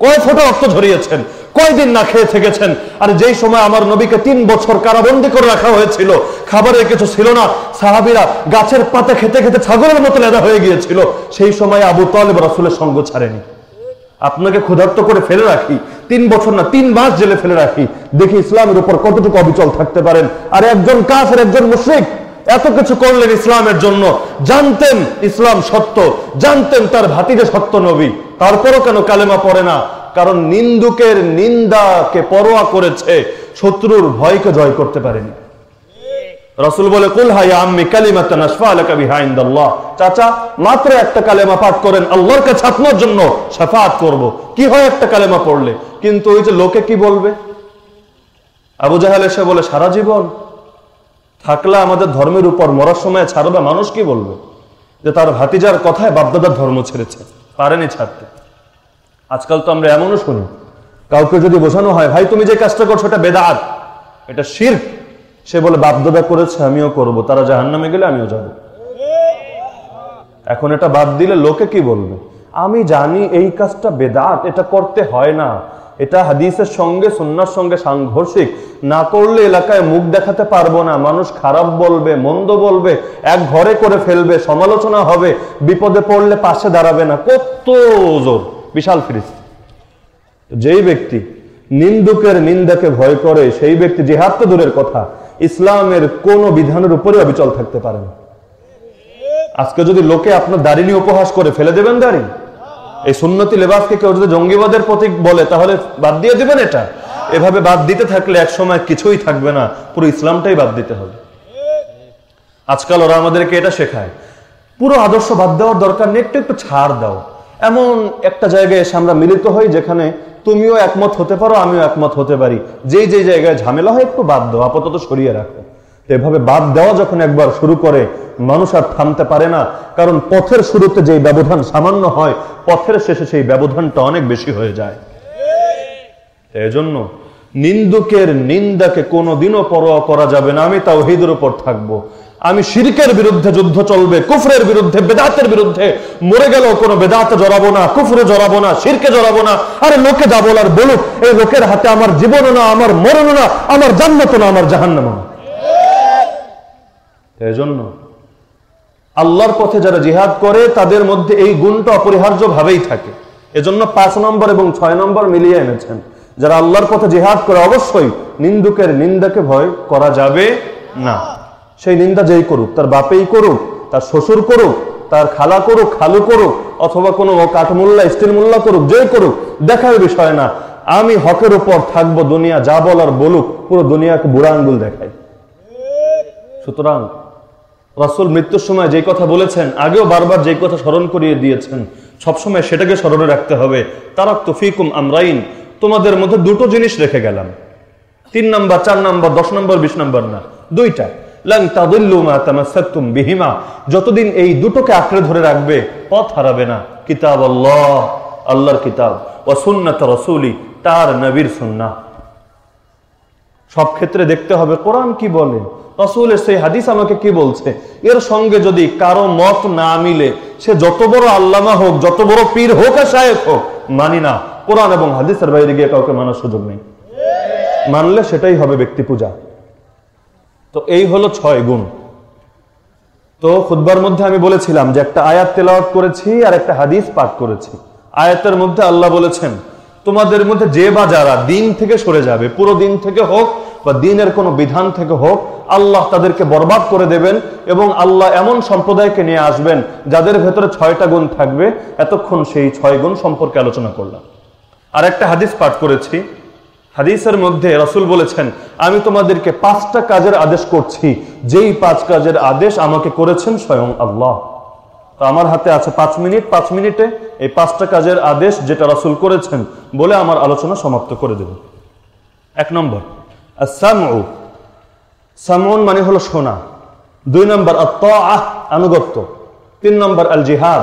কয় ফোটা রক্ত ঝরিয়েছেন? কয়দিন না খেয়ে থেকেছেন? আর যেই সময় আমার নবীকে তিন বছর কারাবন্দি করে রাখা হয়েছিল খাবারের কিছু ছিল না, সাহাবিরা গাছের পাতা খেতে খেতে ছাগলের মতো লেদা হয়ে গিয়েছিল, সেই সময় আবু তলেব রসুলের সঙ্গ ছাড়েনি। আপনাকে ক্ষুধার্ত করে ফেলে রাখি, তিন বছর না, তিন মাস জেলে ফেলে রাখি। দেখি ইসলামের উপর কতটুকু অবিচল থাকতে পারেন। আর একজন কাফের, একজন মুশ্রিক এত কিছু করলেন ইসলামের জন্য। জানতেন ইসলাম সত্য, জানতেন তার ভাতিজে সত্য নবী। তারপরও কেন কালেমা পড়ে না? কারণ নিন্দুকের নিন্দাকে পরোয়া করেছে, শত্রুর ভয়কে জয় করতে পারেনি। রসুল বলে, কুল হাই আম্মি কালিমাতান আশফা চাচা, মাত্র একটা কালেমা পাঠ করেন, আল্লাহর কাছে আপনার জন্য শাফাত করব। কি হয় একটা কালেমা পড়লে? কিন্তু ওই যে লোকে কি বলবে? আবু জাহাল এসে বলে, সারা জীবন থাকলে আমাদের ধর্মের উপর মরার সময় ছাড়বে, মানুষ কি বলবে? যে তার ভাতিজার কথায় বাপদাদার ধর্ম ছেড়েছে, পারেনি ছাড়তে। আজকাল তো আমরা এমনও শুনি, কাউকে যদি বোঝানো হয়, ভাই, তুমি যে কাজটা করছ, এটা বেদাত, এটা শির সে বলে, বাপদাদা করেছে, আমিও করব। তারা জাহান নামে গেলে আমিও যাব। এখন এটা বাদ দিলে লোকে কি বলবে? আমি জানি এই কাজটা বেদাত, এটা করতে হয় না। এটা হাদিসের সঙ্গে সন্ন্যার সঙ্গে সাংঘর্ষিক। না করলে এলাকায় মুখ দেখাতে পারব না, মানুষ খারাপ বলবে, মন্দ বলবে, এক ঘরে করে ফেলবে, সমালোচনা হবে, বিপদে পড়লে পাশে দাঁড়াবে না। কত জোর, বিশাল ফিরিস যেই ব্যক্তি নিন্দুকের নিন্দাকে ভয় করে, সেই ব্যক্তি জেহাদ তো দূরের কথা। ইসলামের কোন বিধানের উপরে অবিচল থাকতে পারে না। আজকে যদি লোকে আপনার দাড়ি নিয়ে উপহাস করে, ফেলে দেবেন দাড়ি? এই সুন্নতি লেবাসকে কেউ যদি জঙ্গিবাদের প্রতীক বলে, তাহলে বাদ দিয়ে দিবেন এটা? এভাবে বাদ দিতে থাকলে এক সময় কিছুই থাকবে না, পুরো ইসলামটাই বাদ দিতে হবে। আজকাল ওরা আমাদেরকে এটা শেখায়, পুরো আদর্শ বাদ দেওয়ার দরকার নেই, একটু একটু ছাড় দাও। এমন একটা জায়গায় এসে আমরা মিলিত হই যেখানে তুমিও একমত হতে পারো, আমিও একমত হতে পারি। যেই যেই জায়গায় ঝামেলা হয়, একটু বাদ দাও, আপাতত সরিয়ে রাখো। এভাবে বাদ দেওয়া যখন একবার শুরু করে, মানুষ আর থামতে পারে না। কারণ পথের শুরুতে যেই ব্যবধান সামান্য হয়, পথের শেষে সেই ব্যবধানটা অনেক বেশি হয়ে যায়। এজন্য নিন্দুকের নিন্দাকে কোনোদিনও পরোয়া করা যাবে না। আমি তাওহিদের উপর থাকব। আমি শিরকের বিরুদ্ধে যুদ্ধ চলবে, কুফরের বিরুদ্ধে, বেদাতের বিরুদ্ধে। মরে গেল কোনো বেদাতে জড়াবো না, কুফরে জড়াবো না, শিরকে জড়াবো না। আরে লোকে যা বলার বলুক, এই লোকের হাতে আমার জীবনও না, আমার মরণ না, আমার জান্নাত না, আমার জাহান্নাম না। এজন্য আল্লাহর পথে যারা জিহাদ করে, তাদের মধ্যে এই গুণটা অপরিহার্য ভাবেই থাকে। এজন্য পাঁচ নম্বর এবং ছয় নম্বর মিলিয়ে এনেছেন। যারা আল্লাহর পথে জিহাদ করে, অবশ্যই নিন্দুকের নিন্দাকে ভয় করা যাবে না। সেই নিন্দা যেই করুক, তার বাপেই করুক, তার শ্বশুর করুক, তার খালা করুক, খালু করুক, অথবা কোনো কাঠমোল্লা স্টিল মোল্লা করুক, যেই করুক, দেখার বিষয় না। আমি হকের উপর থাকব দুনিয়া, যা বলার বলুক, পুরো দুনিয়াকে বুড়া আঙ্গুল দেখায় সুতরাং রাসুল মৃত্যুর সময় যেই কথা বলেছেন, আগেও বারবার যেই কথা স্মরণ করিয়ে দিয়েছেন, সবসময় সেটাকে স্মরণে রাখতে হবে। তারাক তফিকুম আমরাইন, তোমাদের মধ্যে দুটো জিনিস রেখে গেলাম। তিন নম্বর, চার নম্বর, দশ নম্বর, বিশ নম্বর না, দুইটা। যতদিন এই দুটোকে আঁকড়ে ধরে রাখবে, পথ হারাবে না। কিতাব আল্লাহ, আল্লাহর কিতাব। ও সুন্নাত রসুলি, তার নবীর সুন্নাহ। সব ক্ষেত্রে দেখতে হবে কোরআন কি বলে। রসুলের সেই হাদিস আমাকে কি বলছে? এর সঙ্গে যদি কারও মত না মিলে, সে যত বড় আল্লামা হোক, যত বড় পীর হোক আর শায়েক হোক, মানি না। কোরআন এবং হাদিসের বাইরে গিয়ে কাউকে মানার সুযোগ নেই। মানলে সেটাই হবে ব্যক্তি পূজা। তো এই হলো ছয় গুণ। তো খুদ্বার মধ্যে আমি বলেছিলাম যে একটা আয়াত তেলাওয়াত করেছি আর একটা হাদিস পাঠ করেছি। আয়াতের মধ্যে আল্লাহ বলেছেন, তোমাদের মধ্যে যে বা যারা দিন থেকে সরে যাবে, পুরো দিন থেকে হোক বা দিনের কোনো বিধান থেকে হোক, আল্লাহ তাদেরকে বরবাদ করে দেবেন এবং আল্লাহ এমন সম্প্রদায়কে নিয়ে আসবেন যাদের ভেতরে ছয়টা গুণ থাকবে। এতক্ষণ সেই ছয় গুণ সম্পর্কে আলোচনা করলাম। আর একটা হাদিস পাঠ করেছি। হাদিসের মধ্যে রসুল বলেছেন, আমি তোমাদেরকে পাঁচটা কাজের আদেশ করছি। যেই পাঁচ কাজের আদেশ আমাকে করেছেন স্বয়ং আল্লাহ। তো আমার হাতে আছে পাঁচ মিনিট। পাঁচ মিনিটে এই পাঁচটা কাজের আদেশ যেটা রসুল করেছেন বলে আমার আলোচনা সমাপ্ত করে দেব। এক নম্বর আসামউ সামউন মানে হলো শোনা দুই নম্বর আত্তাআহ, আনুগত্য। তিন নম্বর আল জিহাদ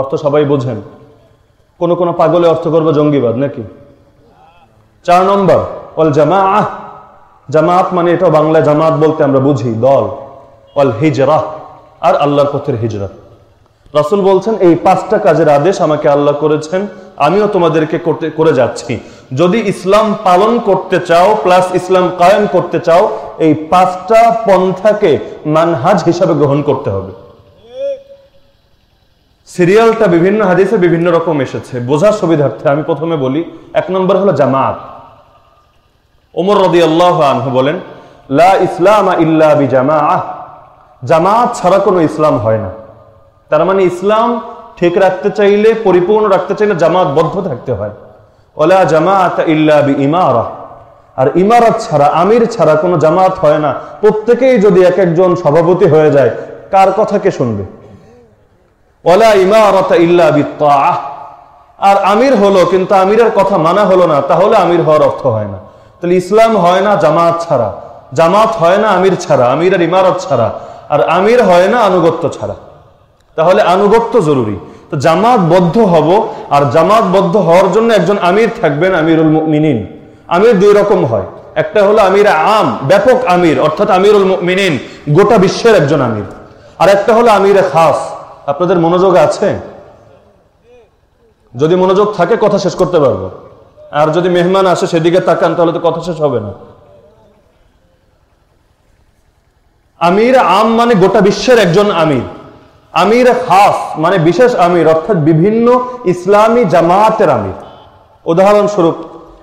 অর্থ সবাই বোঝেন। কোন কোন পাগলে অর্থ করবে জঙ্গিবাদ নাকি? চার নম্বর অল জামা আহ জামাত মানে এটা বাংলায় জামাত বলতে আমরা বুঝি, দল। অল হিজরাহ আর আল্লাহর পথের হিজরত রাসূল বলছেন, এই পাঁচটা কাজের আদেশ আমাকে আল্লাহ করেছেন, আমিও তোমাদেরকে করতে, করে যাচ্ছি। যদি ইসলাম পালন করতে চাও প্লাস ইসলাম কায়েম করতে চাও, এই পাঁচটা পন্থাকে মানহাজ হিসাবে গ্রহণ করতে হবে। সিরিয়ালটা বিভিন্ন হাদিসে বিভিন্ন রকম এসেছে। বোঝার সুবিধার্থে আমি প্রথমে বলি, এক নম্বর হলো জামাত। ওমর রদি আল্লাহ আনহু বলেন, লা ইসলাম ইল্লা বি জামাআহ জামাত ছাড়া কোনো ইসলাম হয় না। তার মানে ইসলাম ঠিক রাখতে চাইলে, পরিপূর্ণ রাখতে চাইলে জামাতবদ্ধ থাকতে হয়। ওলা জামাত ইল্লা বি ইমারা। আর ইমারত ছাড়া, আমির ছাড়া কোনো জামাত হয় না। প্রত্যেকেই যদি এক একজন সভাপতি হয়ে যায়, কার কথা কে শুনবে? ওলা ইমারত ইল্লা বিত্তাআহ আর আমির হলো, কিন্তু আমিরের কথা মানা হলো না, তাহলে আমির হওয়ার অর্থ হয় না। তাহলে ইসলাম হয় না জামাত ছাড়া। জামাত হয় না আমির ছাড়া, আমির আর ইমারত ছাড়া। আর আমির হয় না আনুগত্য ছাড়া। তাহলে আনুগত্য জরুরি। তো জামাতবদ্ধ হব আর জামাতবদ্ধ হওয়ার জন্য একজন আমির থাকবেন আমিরুল মিনিন আমির দুই রকম হয়। একটা হলো আমির আম, ব্যাপক আমির, অর্থাৎ আমিরুল মিনিন গোটা বিশ্বের একজন আমির। আর একটা হলো আমির খাস। আপনাদের মনোযোগ আছে? যদি মনোযোগ থাকে, কথা শেষ করতে পারব। আর যদি মেহমান আসে সেদিকে তাকান, তাহলে তো কথা শেষ হবে না। আমির আম মানে গোটা বিশ্বের একজন আমির। আমির খাস মানে বিশেষ আমির, অর্থাৎ বিভিন্ন ইসলামী জামায়াতের আমির। উদাহরণস্বরূপ,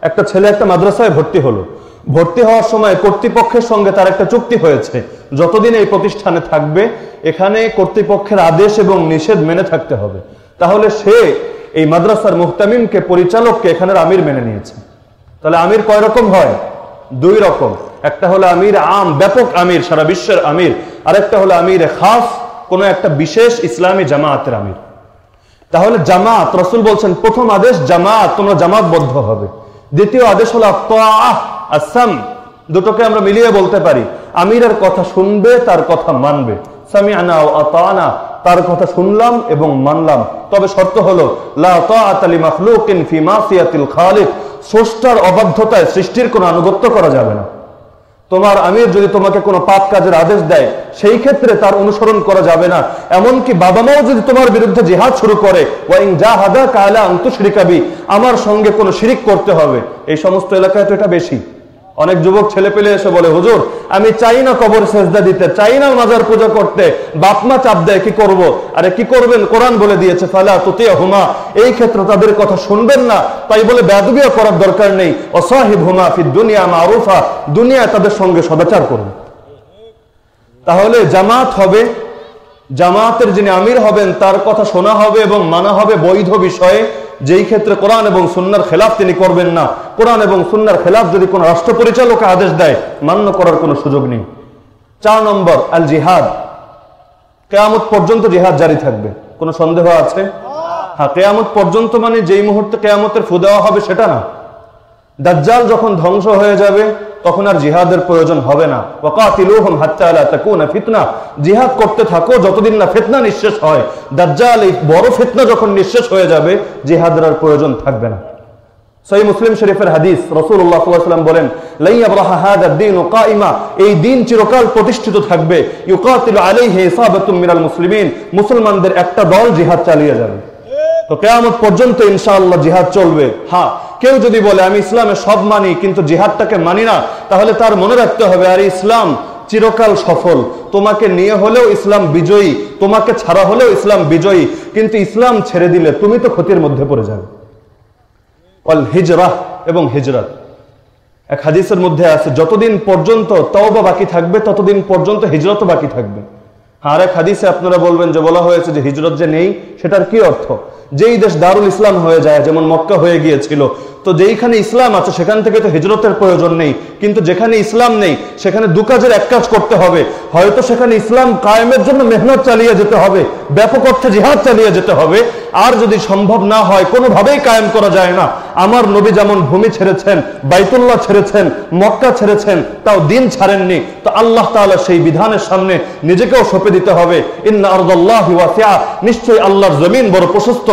একটা ছেলে একটা মাদ্রাসায় ভর্তি হলো। ভর্তি হওয়ার সময় কর্তৃপক্ষের সঙ্গে তার একটা চুক্তি হয়েছে। যতদিন এই প্রতিষ্ঠানে থাকবে, এখানে কর্তৃপক্ষের আদেশ এবং নিষেধ মেনে থাকতে হবে। তাহলে সে এই মাদ্রাসার মুহতামিমকে, পরিচালককে এখানের আমির মেনে নিয়েছে। তাহলে আমির কয় রকম হয়? দুই রকম। একটা হলো আমির আম, ব্যাপক আমির, সারা বিশ্বের আমির। আরেকটা হলো আমির খাস কোন একটা বিশেষ ইসলামী জামায়াতের আমির। তাহলে জামাত রসুল বলছেন, প্রথম আদেশ জামাত তোমরা জামাতবদ্ধ হবে। দ্বিতীয় আদেশ হলো আসাম দুটোকে আমরা মিলিয়ে বলতে পারি। আমিরের কথা শুনবে, তার কথা মানবে। সামি আনা আতানা তার কথা শুনলাম এবং মানলাম। তবে শর্ত হলো, লা তাআত লি মাখলুকিন ফি মাসিয়াতিল খালিক, স্রষ্টার অবাধ্যতায় সৃষ্টির কোনো আনুগত্য করা যাবে না। তোমার আমির যদি তোমাকে কোনো পাপ কাজের আদেশ দেয়, সেই ক্ষেত্রে তার অনুসরণ করা যাবে না। এমনকি বাবা মাও যদি তোমার বিরুদ্ধে জিহাদ শুরু করে ওয়াইং যা হাদা কালা আন্তঃশিরিকাবি আমার সঙ্গে কোনো শিরিক করতে হবে। এই সমস্ত এলাকায় তো এটা বেশি। অনেক যুবক ছেলে পেলে এসে বলে, হুজুর, আমি চাই না কবর সেজদা দিতে, চাই না মাজার পূজা করতে। বাপমা চাপ দেয়, কি করব? আরে কি করবেন? কোরআন বলে দিয়েছে, ফালা তুতি হুমা এই ক্ষেত্রে তাদের কথা শুনবেন না। তাই বলে বেদবিয়া করার দরকার নেই। অসাহিব হুমা ফি দুনিয়া মারুফা। দুনিয়ায় তাদের সঙ্গে সদাচার করুন। তাহলে জামাত হবে, জামাতের যিনি আমির হবেন, তার কথা শোনা হবে এবং মানা হবে বৈধ বিষয়ে। যেই ক্ষেত্রে কোরআন এবং সুন্নার খেলাফ তিনি করবেন না, কোরআন এবং সুন্নার খেলাফ যদি কোনো রাষ্ট্র পরিচালক আদেশ দেয়, মান্য করার কোনো সুযোগ নেই। চার নম্বর, আল জিহাদ। কেয়ামত পর্যন্ত জিহাদ জারি থাকবে। কোনো সন্দেহ আছে? হ্যাঁ কেয়ামত পর্যন্ত মানে যেই মুহূর্তে কেয়ামতের ফু দেওয়া হবে সেটা না। দাজ্জাল যখন ধ্বংস হয়ে যাবে তখন আর জিহাদের প্রয়োজন হবে না। ওয়াকাতিলুহুম হাত্তা লা তাকুনা ফিতনা। জিহাদ করতে থাকো, যতদিন না ফিতনা নিঃশেষ হয়। দাজ্জাল এই বড় ফিতনা যখন নিঃশেষ হয়ে যাবে, জিহাদের আর প্রয়োজন থাকবে না। সহি মুসলিম শরীফের হাদিস রসুল্লাহ সাল্লাম বলেন এই দিন চিরকাল প্রতিষ্ঠিত থাকবে। মুসলিমিন। মুসলমানদের একটা দল জিহাদ চালিয়ে যাবে। তো কেয়ামত পর্যন্ত ইনশাআল্লাহ জিহাদ চলবে। হ্যাঁ কেউ যদি বলে, আমি ইসলামে সব মানি, কিন্তু জিহাদটাকে মানি না, তাহলে তার মনে রাখতে হবে, আর ইসলাম চিরকাল সফল। তোমাকে নিয়ে হলেও ইসলাম বিজয়ী, তোমাকে ছাড়া হলেও ইসলাম বিজয়ী, কিন্তু ইসলাম ছেড়ে দিলে তুমি তো ক্ষতির মধ্যে পড়ে যাবে। অল হিজরাহ এবং হিজরত এক হাদিসের মধ্যে আছে, যতদিন পর্যন্ত তওবা বাকি থাকবে, ততদিন পর্যন্ত হিজরতও বাকি থাকবে। আর এক হাদিসে আপনারা বলবেন যে, বলা হয়েছে যে, হিজরত যে নেই, সেটার কি অর্থ? যেই দেশ দারুল ইসলাম হয়ে যায় যেমন মক্কা হয়ে গিয়েছিল তো যেইখানে ইসলাম আছে, সেখান থেকে তো হিজরতের প্রয়োজন নেই। কিন্তু যেখানে ইসলাম নেই, সেখানে দু কাজের এক কাজ করতে হবে। হয়তো সেখানে ইসলাম কায়েমের জন্য মেহনত চালিয়ে যেতে হবে, ব্যাপক অর্থে জিহাদ চালিয়ে যেতে হবে। আর যদি সম্ভব না হয়, কোনোভাবেই কায়েম করা যায় না। আমার নবী যেমন ভূমি ছেড়েছেন, বাইতুল্লাহ ছেড়েছেন, মক্কা ছেড়েছেন, তাও দিন ছাড়েননি। তো আল্লাহ তাআলা সেই বিধানের সামনে নিজেকেও সঁপে দিতে হবে। নিশ্চয়ই আল্লাহর জমিন বড় প্রশস্ত।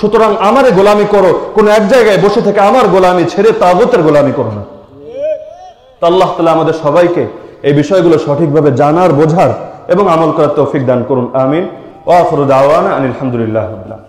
সুতরাং আমারে গোলামি করো কোন এক জায়গায় বসে থেকে আমার গোলামি ছেড়ে তাগতের গোলামি করো না। আল্লাহ তালা আমাদের সবাইকে এই বিষয়গুলো সঠিকভাবে জানার, বোঝার এবং আমল করার তৌফিক দান করুন। আমিন। ওয়াফর দাওয়ানা আনিল হামদুলিল্লাহ রাব্বিল আলামিন।